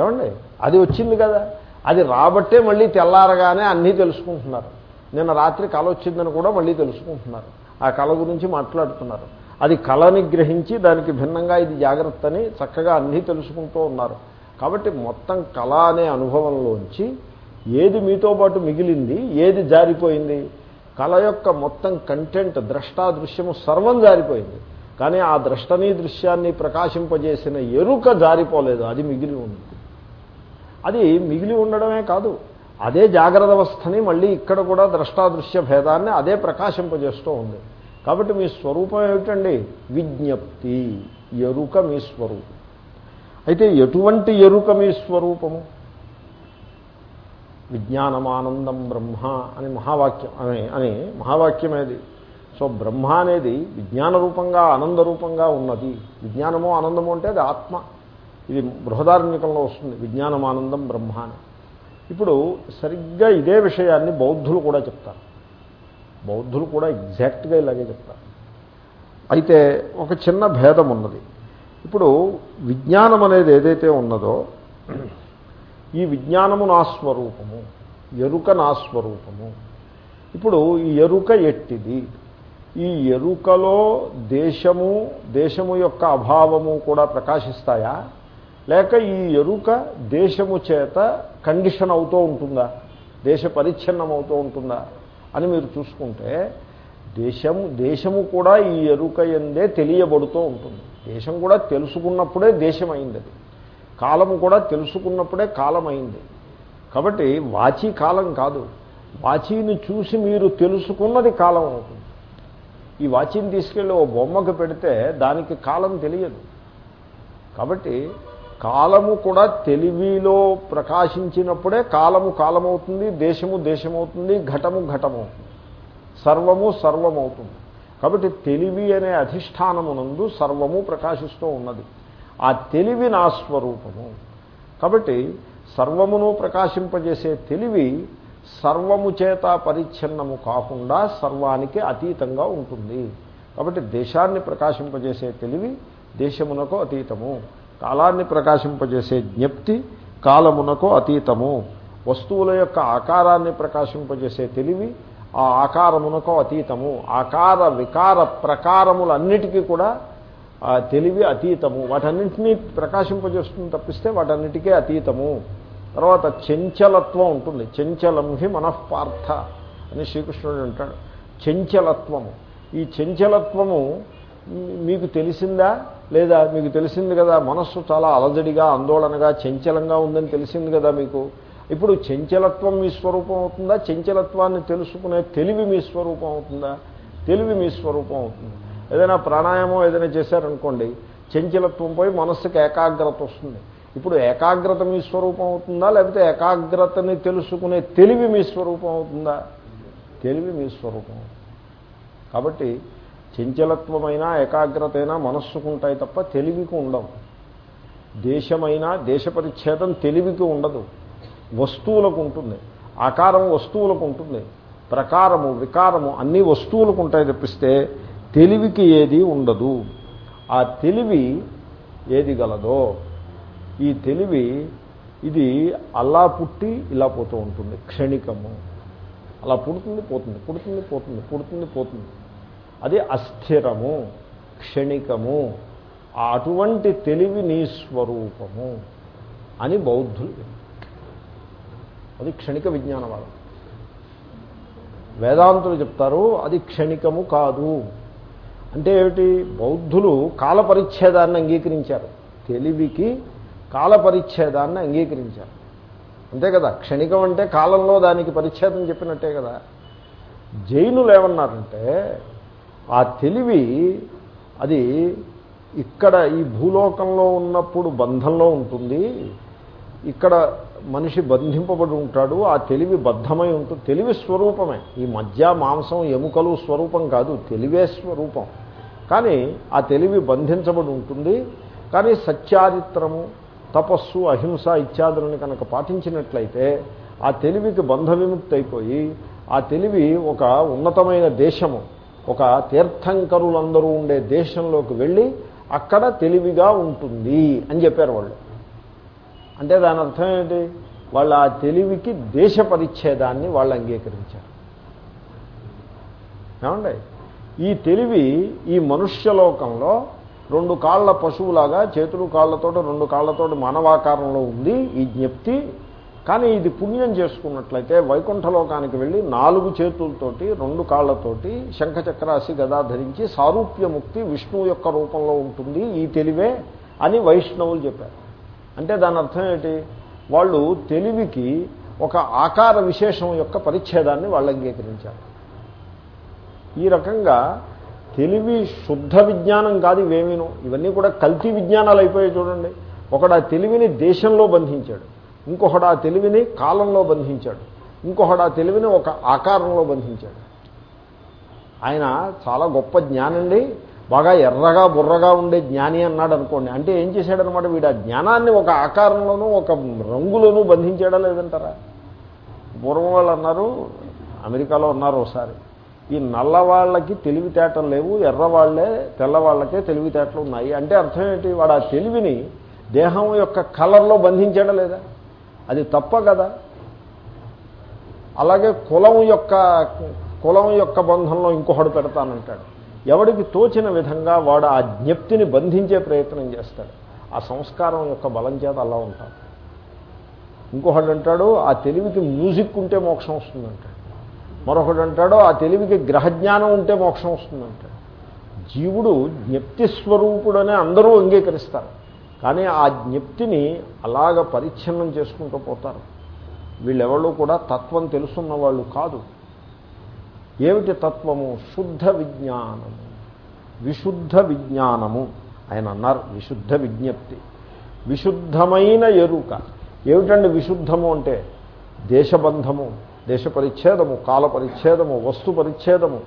ఏమండి? అది వచ్చింది కదా. అది రాబట్టే మళ్ళీ తెల్లారగానే అన్నీ తెలుసుకుంటున్నారు. నిన్న రాత్రి కళ వచ్చిందని కూడా మళ్ళీ తెలుసుకుంటున్నారు. ఆ కళ గురించి మాట్లాడుతున్నారు. అది కళని గ్రహించి దానికి భిన్నంగా ఇది జాగ్రత్త అని చక్కగా అన్నీ తెలుసుకుంటూ ఉన్నారు. కాబట్టి మొత్తం కళ అనే అనుభవంలోంచి ఏది మీతో పాటు మిగిలింది ఏది జారిపోయింది? కళ యొక్క మొత్తం కంటెంట్ ద్రష్టాదృశ్యము సర్వం జారిపోయింది. కానీ ఆ ద్రష్టని దృశ్యాన్ని ప్రకాశింపజేసిన ఎరుక జారిపోలేదు అది మిగిలి ఉంది. అది మిగిలి ఉండడమే కాదు అదే జాగ్రత్త అవస్థని మళ్ళీ ఇక్కడ కూడా ద్రష్టాదృశ్య భేదాన్ని అదే ప్రకాశింపజేస్తూ ఉంది. కాబట్టి మీ స్వరూపం ఏమిటండి? విజ్ఞప్తి ఎరుక మీ స్వరూపం. అయితే ఎటువంటి ఎరుక మీ స్వరూపము? విజ్ఞానమానందం బ్రహ్మ అని మహావాక్యం అని అని మహావాక్యం ఏది? సో బ్రహ్మ అనేది విజ్ఞాన రూపంగా ఆనంద రూపంగా ఉన్నది. విజ్ఞానము ఆనందము అంటే అది ఆత్మ. ఇది బృహదార్మికంలో వస్తుంది. విజ్ఞానమానందం బ్రహ్మ అని. ఇప్పుడు సరిగ్గా ఇదే విషయాన్ని బౌద్ధులు కూడా చెప్తారు. బౌద్ధులు కూడా ఎగ్జాక్ట్గా ఇలాగే చెప్తారు. అయితే ఒక చిన్న భేదం ఉన్నది. ఇప్పుడు విజ్ఞానం అనేది ఏదైతే ఉన్నదో ఈ విజ్ఞానము నా స్వరూపము ఎరుక నా స్వరూపము. ఇప్పుడు ఈ ఎరుక ఎట్టిది? ఈ ఎరుకలో దేశము దేశము యొక్క అభావము కూడా ప్రకాశిస్తాయా? లేక ఈ ఎరుక దేశము చేత కండిషన్ అవుతూ ఉంటుందా? దేశ పరిచ్ఛిన్నం అవుతూ ఉంటుందా? అని మీరు చూసుకుంటే దేశము దేశము కూడా ఈ ఎరుక ఎందే తెలియబడుతూ ఉంటుంది. దేశం కూడా తెలుసుకున్నప్పుడే దేశం అయింది అది కాలము కూడా తెలుసుకున్నప్పుడే కాలం అయింది కాబట్టి వాచి కాలం కాదు. వాచీని చూసి మీరు తెలుసుకున్నది కాలం అవుతుంది. ఈ వాచిని తీసుకెళ్ళి ఓ బొమ్మకు పెడితే దానికి కాలం తెలియదు. కాబట్టి కాలము కూడా తెలివిలో ప్రకాశించినప్పుడే కాలము కాలమవుతుంది దేశము దేశమవుతుంది ఘటము ఘటమవుతుంది. సర్వము సర్వమవుతుంది. కాబట్టి తెలివి అనే అధిష్టానమునందు సర్వము ప్రకాశిస్తూ ఉన్నది. ఆ తెలివి నా స్వరూపము. కాబట్టి సర్వమును ప్రకాశింపజేసే తెలివి సర్వము చేత పరిచ్ఛిన్నము కాకుండా సర్వానికి అతీతంగా ఉంటుంది. కాబట్టి దేశాన్ని ప్రకాశింపజేసే తెలివి దేశమునకు అతీతము. కాలాన్ని ప్రకాశింపజేసే జ్ఞప్తి కాలమునకు అతీతము. వస్తువుల యొక్క ఆకారాన్ని ప్రకాశింపజేసే తెలివి ఆ ఆకారమునకు అతీతము. ఆకార వికార ప్రకారములన్నిటికీ కూడా ఆ తెలివి అతీతము. వాటన్నింటినీ ప్రకాశింపజేస్తుంది తప్పిస్తే వాటన్నిటికీ అతీతము. తర్వాత చెంచలత్వం ఉంటుంది. చెంచలం హి మనఃపార్థ అని శ్రీకృష్ణుడు అంటాడు. చెంచలత్వము. ఈ చెంచలత్వము మీకు తెలిసిందా? లేదా మీకు తెలిసింది కదా మనస్సు చాలా అలజడిగా ఆందోళనగా చెంచలంగా ఉందని తెలిసింది కదా మీకు? ఇప్పుడు చెంచలత్వం మీ స్వరూపం అవుతుందా? చెంచలత్వాన్ని తెలుసుకునే తెలివి మీ స్వరూపం అవుతుందా? తెలివి మీ స్వరూపం అవుతుంది. ఏదైనా ప్రాణాయామం ఏదైనా చేశారనుకోండి చెంచలత్వం పోయి మనస్సుకి ఏకాగ్రత వస్తుంది. ఇప్పుడు ఏకాగ్రత మీ స్వరూపం అవుతుందా? లేకపోతే ఏకాగ్రతని తెలుసుకునే తెలివి మీ స్వరూపం అవుతుందా? తెలివి మీ స్వరూపం కాబట్టి చంచలత్వమైనా ఏకాగ్రత అయినా మనస్సుకుంటాయి తప్ప తెలివికి ఉండవు. దేశమైనా దేశ పరిచ్ఛేదం తెలివికి ఉండదు. వస్తువులకు ఉంటుంది. ఆకారం వస్తువులకు ఉంటుంది. ప్రకారము వికారము అన్ని వస్తువులకు ఉంటాయి తప్పిస్తే తెలివికి ఏది ఉండదు. ఆ తెలివి ఏది గలదో ఈ తెలివి ఇది అలా పుట్టి ఇలా పోతూ ఉంటుంది. క్షణికము. అలా పుడుతుంది పోతుంది పుడుతుంది పోతుంది పుడుతుంది పోతుంది. అది అస్థిరము క్షణికము. అటువంటి తెలివి నీ స్వరూపము అని బౌద్ధులు అది క్షణిక విజ్ఞానవాదం. వేదాంతులు చెప్తారు అది క్షణికము కాదు. అంటే ఏమిటి? బౌద్ధులు కాల పరిచ్ఛేదాన్ని అంగీకరించారు. తెలివికి కాల పరిచ్ఛేదాన్ని అంగీకరించారు. అంతే కదా? క్షణికం అంటే కాలంలో దానికి పరిచ్ఛేదం చెప్పినట్టే కదా? జైనులు ఏమన్నారంటే ఆ తెలివి అది ఇక్కడ ఈ భూలోకంలో ఉన్నప్పుడు బంధంలో ఉంటుంది ఇక్కడ మనిషి బంధింపబడి ఉంటాడు ఆ తెలివి బద్ధమై ఉంటుంది. తెలివి స్వరూపమే. ఈ మధ్య మాంసం ఎముకలు స్వరూపం కాదు తెలివే స్వరూపం. కానీ ఆ తెలివి బంధించబడి ఉంటుంది. కానీ సత్యారిత్రము తపస్సు అహింస ఇత్యాదులను కనుక పాటించినట్లయితే ఆ తెలివికి బంధ విముక్తి అయిపోయి ఆ తెలివి ఒక ఉన్నతమైన దేశము ఒక తీర్థంకరులందరూ ఉండే దేశంలోకి వెళ్ళి అక్కడ తెలివిగా ఉంటుంది అని చెప్పారు వాళ్ళు. అంటే దాని అర్థం ఏంటి వాళ్ళు ఆ తెలివికి దేశ పరిచ్ఛేదాన్ని వాళ్ళు అంగీకరించారు. ఏమండి? ఈ తెలివి ఈ మనుష్యలోకంలో రెండు కాళ్ళ పశువులాగా చేతులు కాళ్ళతో రెండు కాళ్ళతో మానవాకారంలో ఉంది ఈ జ్ఞప్తి. కానీ ఇది పుణ్యం చేసుకున్నట్లయితే వైకుంఠలోకానికి వెళ్ళి నాలుగు చేతులతోటి రెండు కాళ్ళతోటి శంఖచక్రాసి గదా ధరించి సారూప్యముక్తి విష్ణువు యొక్క రూపంలో ఉంటుంది ఈ తెలివే అని వైష్ణవులు చెప్పారు. అంటే దాని అర్థం ఏంటి? వాళ్ళు తెలివికి ఒక ఆకార విశేషం యొక్క పరిచ్ఛేదాన్ని వాళ్ళు అంగీకరించారు. ఈ రకంగా తెలివి శుద్ధ విజ్ఞానం కాదు ఇవేమీను. ఇవన్నీ కూడా కల్తీ విజ్ఞానాలు అయిపోయాయి చూడండి. ఒకడు ఆ తెలివిని దేశంలో బంధించాడు. ఇంకొకడు ఆ తెలివిని కాలంలో బంధించాడు. ఇంకొకడు ఆ తెలివిని ఒక ఆకారంలో బంధించాడు. ఆయన చాలా గొప్ప జ్ఞానండి. బాగా ఎర్రగా బుర్రగా ఉండే జ్ఞాని అన్నాడు అనుకోండి. అంటే ఏం చేశాడనమాట వీడు? ఆ జ్ఞానాన్ని ఒక ఆకారంలోనూ ఒక రంగులోనూ బంధించాడా లేదంటారా? పూర్వం వాళ్ళు అన్నారు అమెరికాలో ఉన్నారు ఒకసారి ఈ నల్లవాళ్ళకి తెలివితేటలు లేవు ఎర్రవాళ్ళే తెల్లవాళ్ళకే తెలివితేటలు ఉన్నాయి. అంటే అర్థం ఏంటి? వాడు ఆ తెలివిని దేహం యొక్క కలర్లో బంధించడం లేదా? అది తప్ప కదా. అలాగే కులం యొక్క కులం యొక్క బంధంలో ఇంకొకడు పెడతానంటాడు. ఎవడికి తోచిన విధంగా వాడు ఆ జ్ఞప్తిని బంధించే ప్రయత్నం చేస్తాడు. ఆ సంస్కారం యొక్క బలం చేత అలా ఉంటాడు ఇంకొకడు అంటాడు ఆ తెలివికి మ్యూజిక్ ఉంటే మోక్షం వస్తుందంటాడు. మరొకడు అంటాడో ఆ తెలివికి గ్రహజ్ఞానం ఉంటే మోక్షం వస్తుందంటాడు. జీవుడు జ్ఞప్తి స్వరూపుడనే అందరూ అంగీకరిస్తారు. కానీ ఆ జ్ఞప్తిని అలాగ పరిచ్ఛిన్నం చేసుకుంటూ పోతారు. వీళ్ళెవళ్ళు కూడా తత్వం తెలుసున్న వాళ్ళు కాదు. ఏమిటి తత్వము? శుద్ధ విజ్ఞానము. విశుద్ధ విజ్ఞానము. ఆయన అన్నారు విశుద్ధ విజ్ఞప్తి. విశుద్ధమైన ఎరుక. ఏమిటండి విశుద్ధము అంటే? దేశబంధము. దేశ పరిచ్ఛేదము కాల పరిచ్ఛేదము వస్తు పరిచ్ఛేదము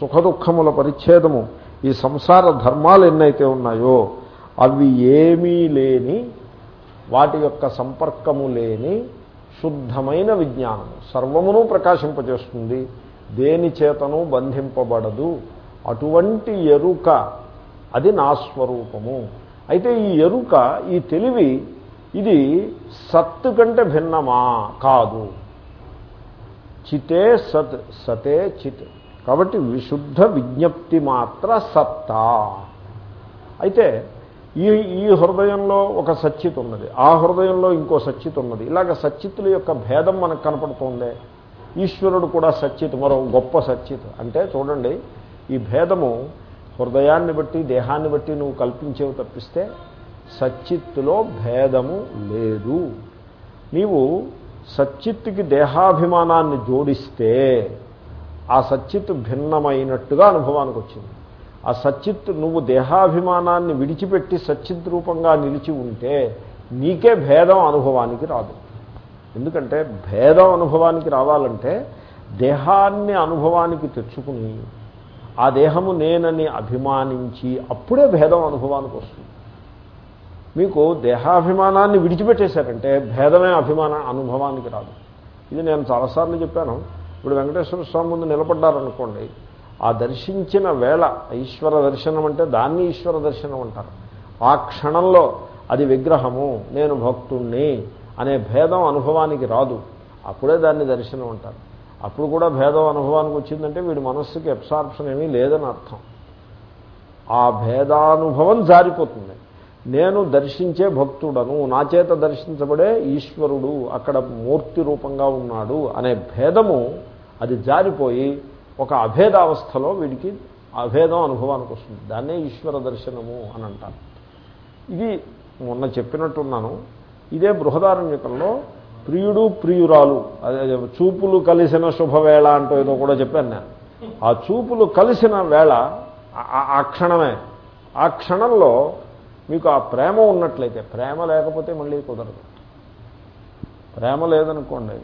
సుఖదుఖముల పరిచ్ఛేదము ఈ సంసార ధర్మాలు ఎన్నైతే ఉన్నాయో అవి ఏమీ లేని వాటి యొక్క సంపర్కము లేని శుద్ధమైన విజ్ఞానము. సర్వమును ప్రకాశింపజేస్తుంది. దేని చేతను బంధింపబడదు. అటువంటి ఎరుక అది నా స్వరూపము. అయితే ఈ ఎరుక ఈ తెలివి ఇది సత్తు కంటే భిన్నమా? కాదు. చితే సత్ సతే చిత్. కాబట్టి విశుద్ధ విజ్ఞప్తి మాత్ర సత్తా అయితే ఈ ఈ హృదయంలో ఒక సచ్చిత్ ఉన్నది. ఆ హృదయంలో ఇంకో సచ్చిత్ ఉన్నది. ఇలాగ సచ్చిత్తుల యొక్క భేదం మనకు కనపడుతుంది. ఈశ్వరుడు కూడా సచ్చిత్ మరో గొప్ప సచ్చిత్. అంటే చూడండి ఈ భేదము హృదయాన్ని బట్టి దేహాన్ని బట్టి నువ్వు కల్పించేవి తప్పిస్తే సచ్చిత్తులో భేదము లేదు. నీవు సచ్చిత్తుకి దేహాభిమానాన్ని జోడిస్తే ఆ సచ్చిత్ భిన్నమైనట్టుగా అనుభవానికి వచ్చింది ఆ సచ్చిత్ నువ్వు దేహాభిమానాన్ని విడిచిపెట్టి సచ్చిత్ రూపంగా నిలిచి ఉంటే నీకే భేదం అనుభవానికి రాదు. ఎందుకంటే భేదం అనుభవానికి రావాలంటే దేహాన్ని అనుభవానికి తెచ్చుకుని ఆ దేహము నేనని అభిమానించి అప్పుడే భేదం అనుభవానికి వస్తుంది మీకు దేహాభిమానాన్ని విడిచిపెట్టేశారంటే భేదమే అభిమాన అనుభవానికి రాదు. ఇది నేను చాలాసార్లు చెప్పాను. ఇప్పుడు వెంకటేశ్వర స్వామి ముందు నిలబడ్డారనుకోండి ఆ దర్శించిన వేళ ఈశ్వర దర్శనం అంటే దాన్ని ఈశ్వర దర్శనం అంటారు. ఆ క్షణంలో అది విగ్రహము నేను భక్తుణ్ణి అనే భేదం అనుభవానికి రాదు. అప్పుడే దాన్ని దర్శనం అంటారు. అప్పుడు కూడా భేదం అనుభవానికి వచ్చిందంటే వీడి మనస్సుకి అబ్సార్ప్షన్ ఏమీ లేదని అర్థం. ఆ భేదానుభవం జారిపోతుంది. నేను దర్శించే భక్తుడను నా చేత దర్శించబడే ఈశ్వరుడు అక్కడ మూర్తి రూపంగా ఉన్నాడు అనే భేదము అది జారిపోయి ఒక అభేదావస్థలో వీడికి అభేదం అనుభవానికి వస్తుంది. దాన్నే ఈశ్వర దర్శనము అని అంటారు. ఇది మొన్న చెప్పినట్టున్నాను. ఇదే బృహదారణ్యకంలో ప్రియుడు ప్రియురాలు అదే చూపులు కలిసిన శుభవేళ అంటూ ఏదో కూడా చెప్పాను నేను. ఆ చూపులు కలిసిన వేళ ఆ క్షణమే ఆ క్షణంలో మీకు ఆ ప్రేమ ఉన్నట్లయితే ప్రేమ లేకపోతే మళ్ళీ కుదరదు. ప్రేమ లేదనుకోండి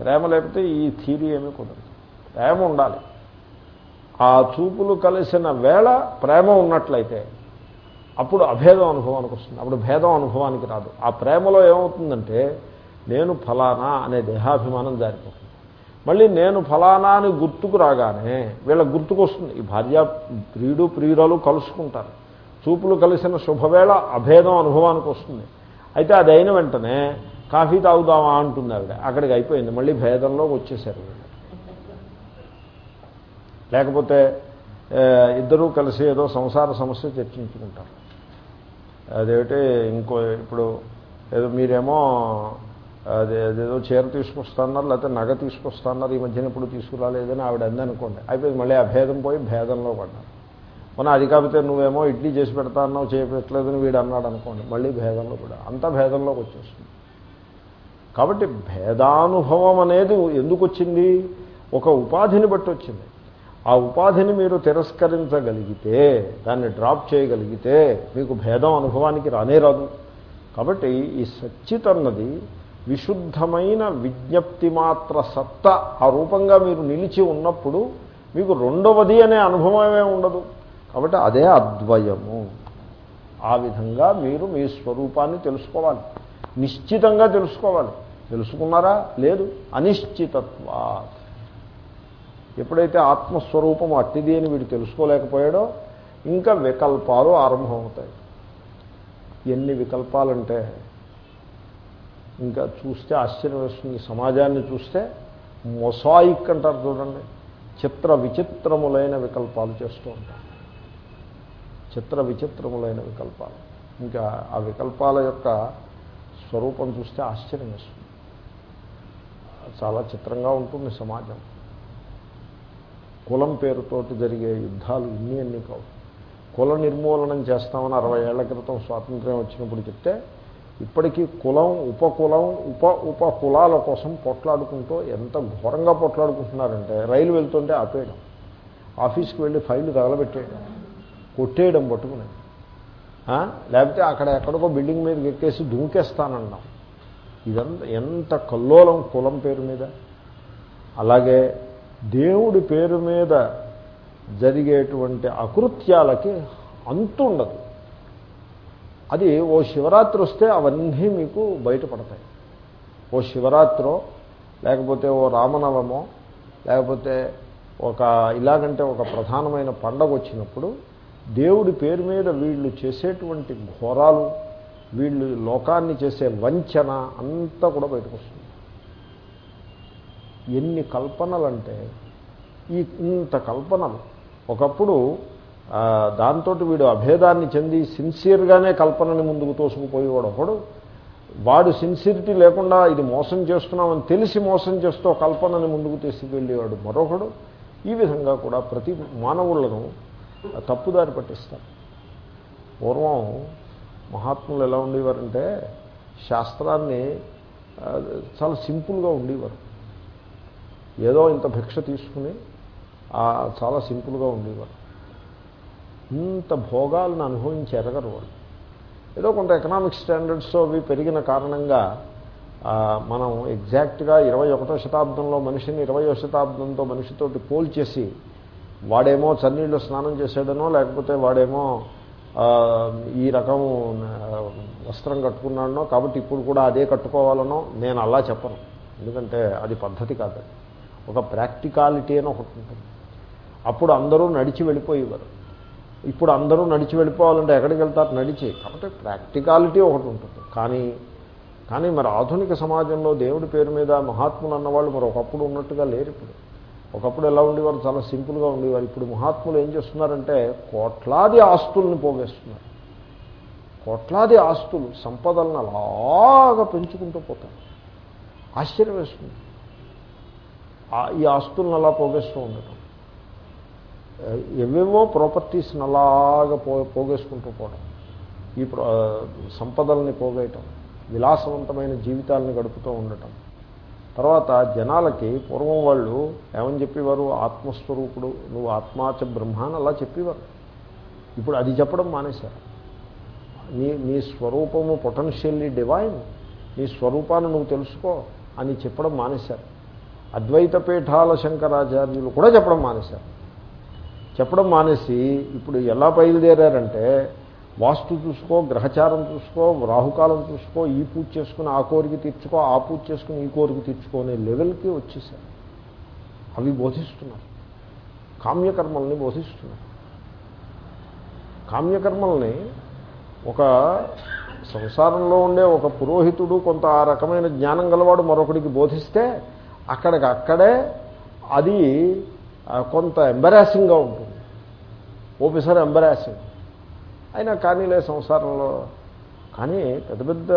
ప్రేమ లేకపోతే ఈ థీరీ ఏమీ కుదరదు. ప్రేమ ఉండాలి. ఆ చూపులు కలిసిన వేళ ప్రేమ ఉన్నట్లయితే అప్పుడు అభేదం అనుభవానికి వస్తుంది. అప్పుడు భేదం అనుభవానికి రాదు. ఆ ప్రేమలో ఏమవుతుందంటే నేను ఫలానా అనే దేహాభిమానం జారిపోతుంది. మళ్ళీ నేను ఫలానా అని గుర్తుకు రాగానే వీళ్ళ గుర్తుకు వస్తుంది ఈ భార్య ప్రియుడు ప్రియురాలు కలుసుకుంటారు. చూపులు కలిసిన శుభవేళ అభేదం అనుభవానికి వస్తుంది. అయితే అది అయిన వెంటనే కాఫీ తాగుదామా అంటుంది ఆవిడ. అక్కడికి అయిపోయింది. మళ్ళీ భేదంలోకి వచ్చేసారు లేకపోతే ఇద్దరూ కలిసి ఏదో సంసార సమస్య చర్చించుకుంటారు. అదేమిటి ఇంకో ఇప్పుడు ఏదో మీరేమో అదే అదేదో చీర తీసుకొస్తున్నారు లేకపోతే నగ తీసుకొస్తున్నారు ఈ మధ్యన ఇప్పుడు తీసుకురాలేదని ఆవిడ అందనుకోండి అయిపోయింది. మళ్ళీ అభేదం పోయి భేదంలో పడ్డారు. మన అది కాకపోతే నువ్వేమో ఇడ్లీ చేసి పెడతా అన్నావు చేయట్లేదని వీడు అన్నాడు అనుకోండి. మళ్ళీ భేదంలో కూడా. అంత భేదంలోకి వచ్చేస్తుంది. కాబట్టి భేదానుభవం అనేది ఎందుకు వచ్చింది? ఒక ఉపాధిని బట్టి వచ్చింది. ఆ ఉపాధిని మీరు తిరస్కరించగలిగితే దాన్ని డ్రాప్ చేయగలిగితే మీకు భేదం అనుభవానికి రానే రాదు. కాబట్టి ఈ సచ్చిత్ అన్నది విశుద్ధమైన విజ్ఞప్తి మాత్ర సత్త ఆ రూపంగా మీరు నిలిచి ఉన్నప్పుడు మీకు రెండవది అనే అనుభవమే ఉండదు. కాబట్టి అదే అద్వయము. ఆ విధంగా మీరు మీ స్వరూపాన్ని తెలుసుకోవాలి. నిశ్చితంగా తెలుసుకోవాలి. తెలుసుకున్నారా? లేదు. అనిశ్చితత్వా ఎప్పుడైతే ఆత్మస్వరూపం అట్టిది అని వీడు తెలుసుకోలేకపోయాడో ఇంకా వికల్పాలు ఆరంభమవుతాయి. ఎన్ని వికల్పాలంటే ఇంకా చూస్తే ఆశ్చర్యం వేస్తుంది. సమాజాన్ని చూస్తే మొసాయిక్ అంటారు చూడండి. చిత్ర విచిత్రములైన వికల్పాలు చేస్తూ ఉంటారు. చిత్ర విచిత్రములైన వికల్పాలు. ఇంకా ఆ వికల్పాల యొక్క స్వరూపం చూస్తే ఆశ్చర్యం వేస్తుంది. చాలా చిత్రంగా ఉంటుంది సమాజం. కులం పేరుతోటి జరిగే యుద్ధాలు ఇన్ని అన్ని కావు. కుల నిర్మూలనం చేస్తామని అరవై ఏళ్ళ క్రితం స్వాతంత్ర్యం వచ్చినప్పుడు చెప్తే ఇప్పటికీ కులం ఉపకులం ఉప ఉప కులాల కోసం పొట్లాడుకుంటూ ఎంత ఘోరంగా పొట్లాడుకుంటున్నారంటే రైలు వెళ్తుంటే ఆపేయడం. ఆఫీస్కి వెళ్ళి ఫైల్ తగలబెట్టేయడం. కొట్టేయడం పట్టుకుని లేకపోతే అక్కడ ఎక్కడికో బిల్డింగ్ మీదకి ఎక్కేసి దుంకేస్తానన్నాం ఇదంతా ఎంత కల్లోలం కులం పేరు మీద. అలాగే దేవుడి పేరు మీద జరిగేటువంటి అకృత్యాలకి అంతు ఉండదు. అది ఓ శివరాత్రి వస్తే అవన్నీ మీకు బయటపడతాయి. ఓ శివరాత్రో లేకపోతే ఓ రామనవమో లేకపోతే ఒక ఇలాగంటే ఒక ప్రధానమైన పండగ వచ్చినప్పుడు దేవుడి పేరు మీద వీళ్ళు చేసేటువంటి ఘోరాలు వీళ్ళు లోకాన్ని చేసే వంచన అంతా కూడా బయటకు వస్తుంది ఎన్ని కల్పనలంటే ఈ ఇంత కల్పనలు. ఒకప్పుడు దాంతో వీడు అభేదాన్ని చెంది సిన్సియర్గానే కల్పనని ముందుకు తోసుకుపోయేవాడు ఒకడు. వాడు సిన్సియరిటీ లేకుండా ఇది మోసం చేస్తున్నామని తెలిసి మోసం చేస్తూ కల్పనని ముందుకు తీసుకువెళ్ళేవాడు మరొకడు. ఈ విధంగా కూడా ప్రతి మానవులను తప్పుదారి పట్టిస్తారు పూర్వం మహాత్ములు ఎలా ఉండేవారంటే శాస్త్రాన్ని చాలా సింపుల్గా ఉండేవారు. ఏదో ఇంత భిక్ష తీసుకుని చాలా సింపుల్గా ఉండేవారు. ఇంత భోగాలను అనుభవించి ఎరగరు వాళ్ళు. ఏదో కొంత ఎకనామిక్ స్టాండర్డ్స్ అవి పెరిగిన కారణంగా మనం ఎగ్జాక్ట్గా ఇరవై ఒకటో శతాబ్దంలో మనిషిని ఇరవయో శతాబ్దంతో మనిషితోటి పోల్చేసి వాడేమో చన్నీళ్ళు స్నానం చేసాడనో లేకపోతే వాడేమో ఈ రకం వస్త్రం కట్టుకున్నాడనో కాబట్టి ఇప్పుడు కూడా అదే కట్టుకోవాలనో నేను అలా చెప్పను. ఎందుకంటే అది పద్ధతి కాదు. ఒక ప్రాక్టికాలిటీ అని ఒకటి ఉంటుంది. అప్పుడు అందరూ నడిచి వెళ్ళిపోయేవారు. ఇప్పుడు అందరూ నడిచి వెళ్ళిపోవాలంటే ఎక్కడికి వెళ్తారు? నడిచి. కాబట్టి ప్రాక్టికాలిటీ ఒకటి ఉంటుంది. కానీ కానీ మరి ఆధునిక సమాజంలో దేవుడి పేరు మీద మహాత్ములు అన్నవాళ్ళు మరి ఒకప్పుడు ఉన్నట్టుగా లేరు ఇప్పుడు. ఒకప్పుడు ఎలా ఉండేవారు? చాలా సింపుల్గా ఉండేవారు. ఇప్పుడు మహాత్ములు ఏం చేస్తున్నారంటే కోట్లాది ఆస్తుల్ని పోగేస్తున్నారు. కోట్లాది ఆస్తులు సంపదలను అలాగా పెంచుకుంటూ పోతారు. ఆశ్చర్యం వేస్తుంది. ఈ ఆస్తులను అలా పోగేస్తూ ఉండటం. ఎవేవో ప్రాపర్టీస్ని అలాగా పో పోగేసుకుంటూ పోవడం. ఈ సంపదల్ని పోగేయటం. విలాసవంతమైన జీవితాలను గడుపుతూ ఉండటం. తర్వాత జనాలకి పూర్వం వాళ్ళు ఏమని చెప్పేవారు? ఆత్మస్వరూపుడు నువ్వు ఆత్మాచ బ్రహ్మ అని అలా చెప్పేవారు. ఇప్పుడు అది చెప్పడం మానేశారు. నీ నీ స్వరూపము పొటెన్షియల్లీ డివైన్ నీ స్వరూపాన్ని నువ్వు తెలుసుకో అని చెప్పడం మానేశారు. అద్వైత పీఠాల శంకరాచార్యులు కూడా చెప్పడం మానేశారు. చెప్పడం మానేసి ఇప్పుడు ఎలా బయలుదేరారంటే వాస్తు చూసుకో గ్రహచారం చూసుకో రాహుకాలం చూసుకో ఈ పూజ చేసుకుని ఆ కోరిక తీర్చుకో ఆ పూజ చేసుకుని ఈ కోరిక తీర్చుకోనే లెవెల్కి వచ్చేసారు. అవి బోధిస్తున్నారు. కామ్యకర్మల్ని బోధిస్తున్నారు. కామ్యకర్మల్ని ఒక సంసారంలో ఉండే ఒక పురోహితుడు కొంత ఆ రకమైన జ్ఞానం గలవాడు మరొకడికి బోధిస్తే అక్కడికి అక్కడే అది కొంత ఎంబరాసింగ్గా ఉంటుంది. ఓపెసర్ ఎంబరాసింగ్ అయినా కానీలే సంసారంలో. కానీ పెద్ద పెద్ద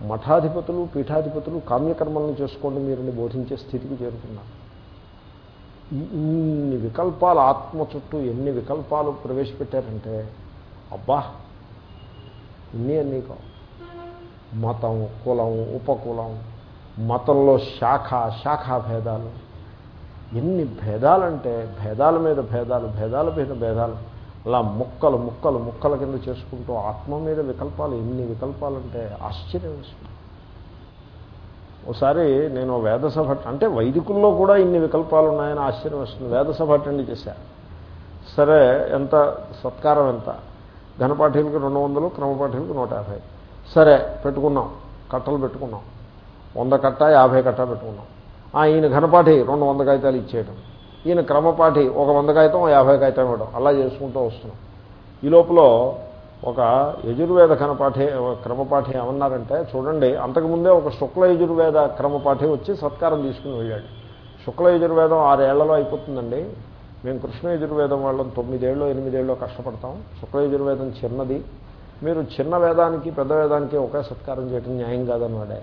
మఠాధిపతులు పీఠాధిపతులు కామ్యకర్మలను చేసుకోండి మీరుని బోధించే స్థితికి చేరుకున్నారు. ఇన్ని వికల్పాలు ఆత్మ చుట్టూ ఎన్ని వికల్పాలు ప్రవేశపెట్టారంటే అబ్బా! ఇన్ని అన్నీ కావు. మతం కులం ఉపకులం మతంలో శాఖ శాఖా భేదాలు. ఎన్ని భేదాలంటే భేదాల మీద భేదాలు భేదాల మీద భేదాలు. అలా ముక్కలు ముక్కలు ముక్కల కింద చేసుకుంటూ ఆత్మ మీద వికల్పాలు ఎన్ని వికల్పాలంటే ఆశ్చర్యం వేస్తుంది. ఒకసారి నేను వేదసభ అంటే వైదికుల్లో కూడా ఇన్ని వికల్పాలు ఉన్నాయని ఆశ్చర్యం వస్తుంది. వేదసభ అటెండ్ చేశాను సరే ఎంత? సత్కారం ఎంత? ఘనపాఠీలకు రెండు వందలు క్రమపాఠీలకు నూట యాభై. సరే పెట్టుకున్నాం. కట్టలు పెట్టుకున్నాం. వంద కట్ట యాభై కట్ట పెట్టుకున్నాం. ఆయన ఈయన ఘనపాఠి రెండు వంద కాగితాలు ఇచ్చేయడం ఈయన క్రమపాఠి ఒక వంద కాగితం యాభై కాగితం ఇవ్వడం. అలా చేసుకుంటూ వస్తున్నాం. ఈ లోపల ఒక యజుర్వేద కనపాఠే క్రమపాఠి ఏమన్నారంటే చూడండి అంతకుముందే ఒక శుక్ల యజుర్వేద క్రమపాఠి వచ్చి సత్కారం తీసుకుని వెళ్ళాడు. శుక్ల యజుర్వేదం ఆరేళ్ళలో అయిపోతుందండి. మేము కృష్ణ యజుర్వేదం వాళ్ళం తొమ్మిదేళ్ళు ఎనిమిదేళ్ళు కష్టపడతాం. శుక్ల యజుర్వేదం చిన్నది. మీరు చిన్న వేదానికి పెద్ద వేదానికి ఒకే సత్కారం చేయడం న్యాయం కాదన్నాడే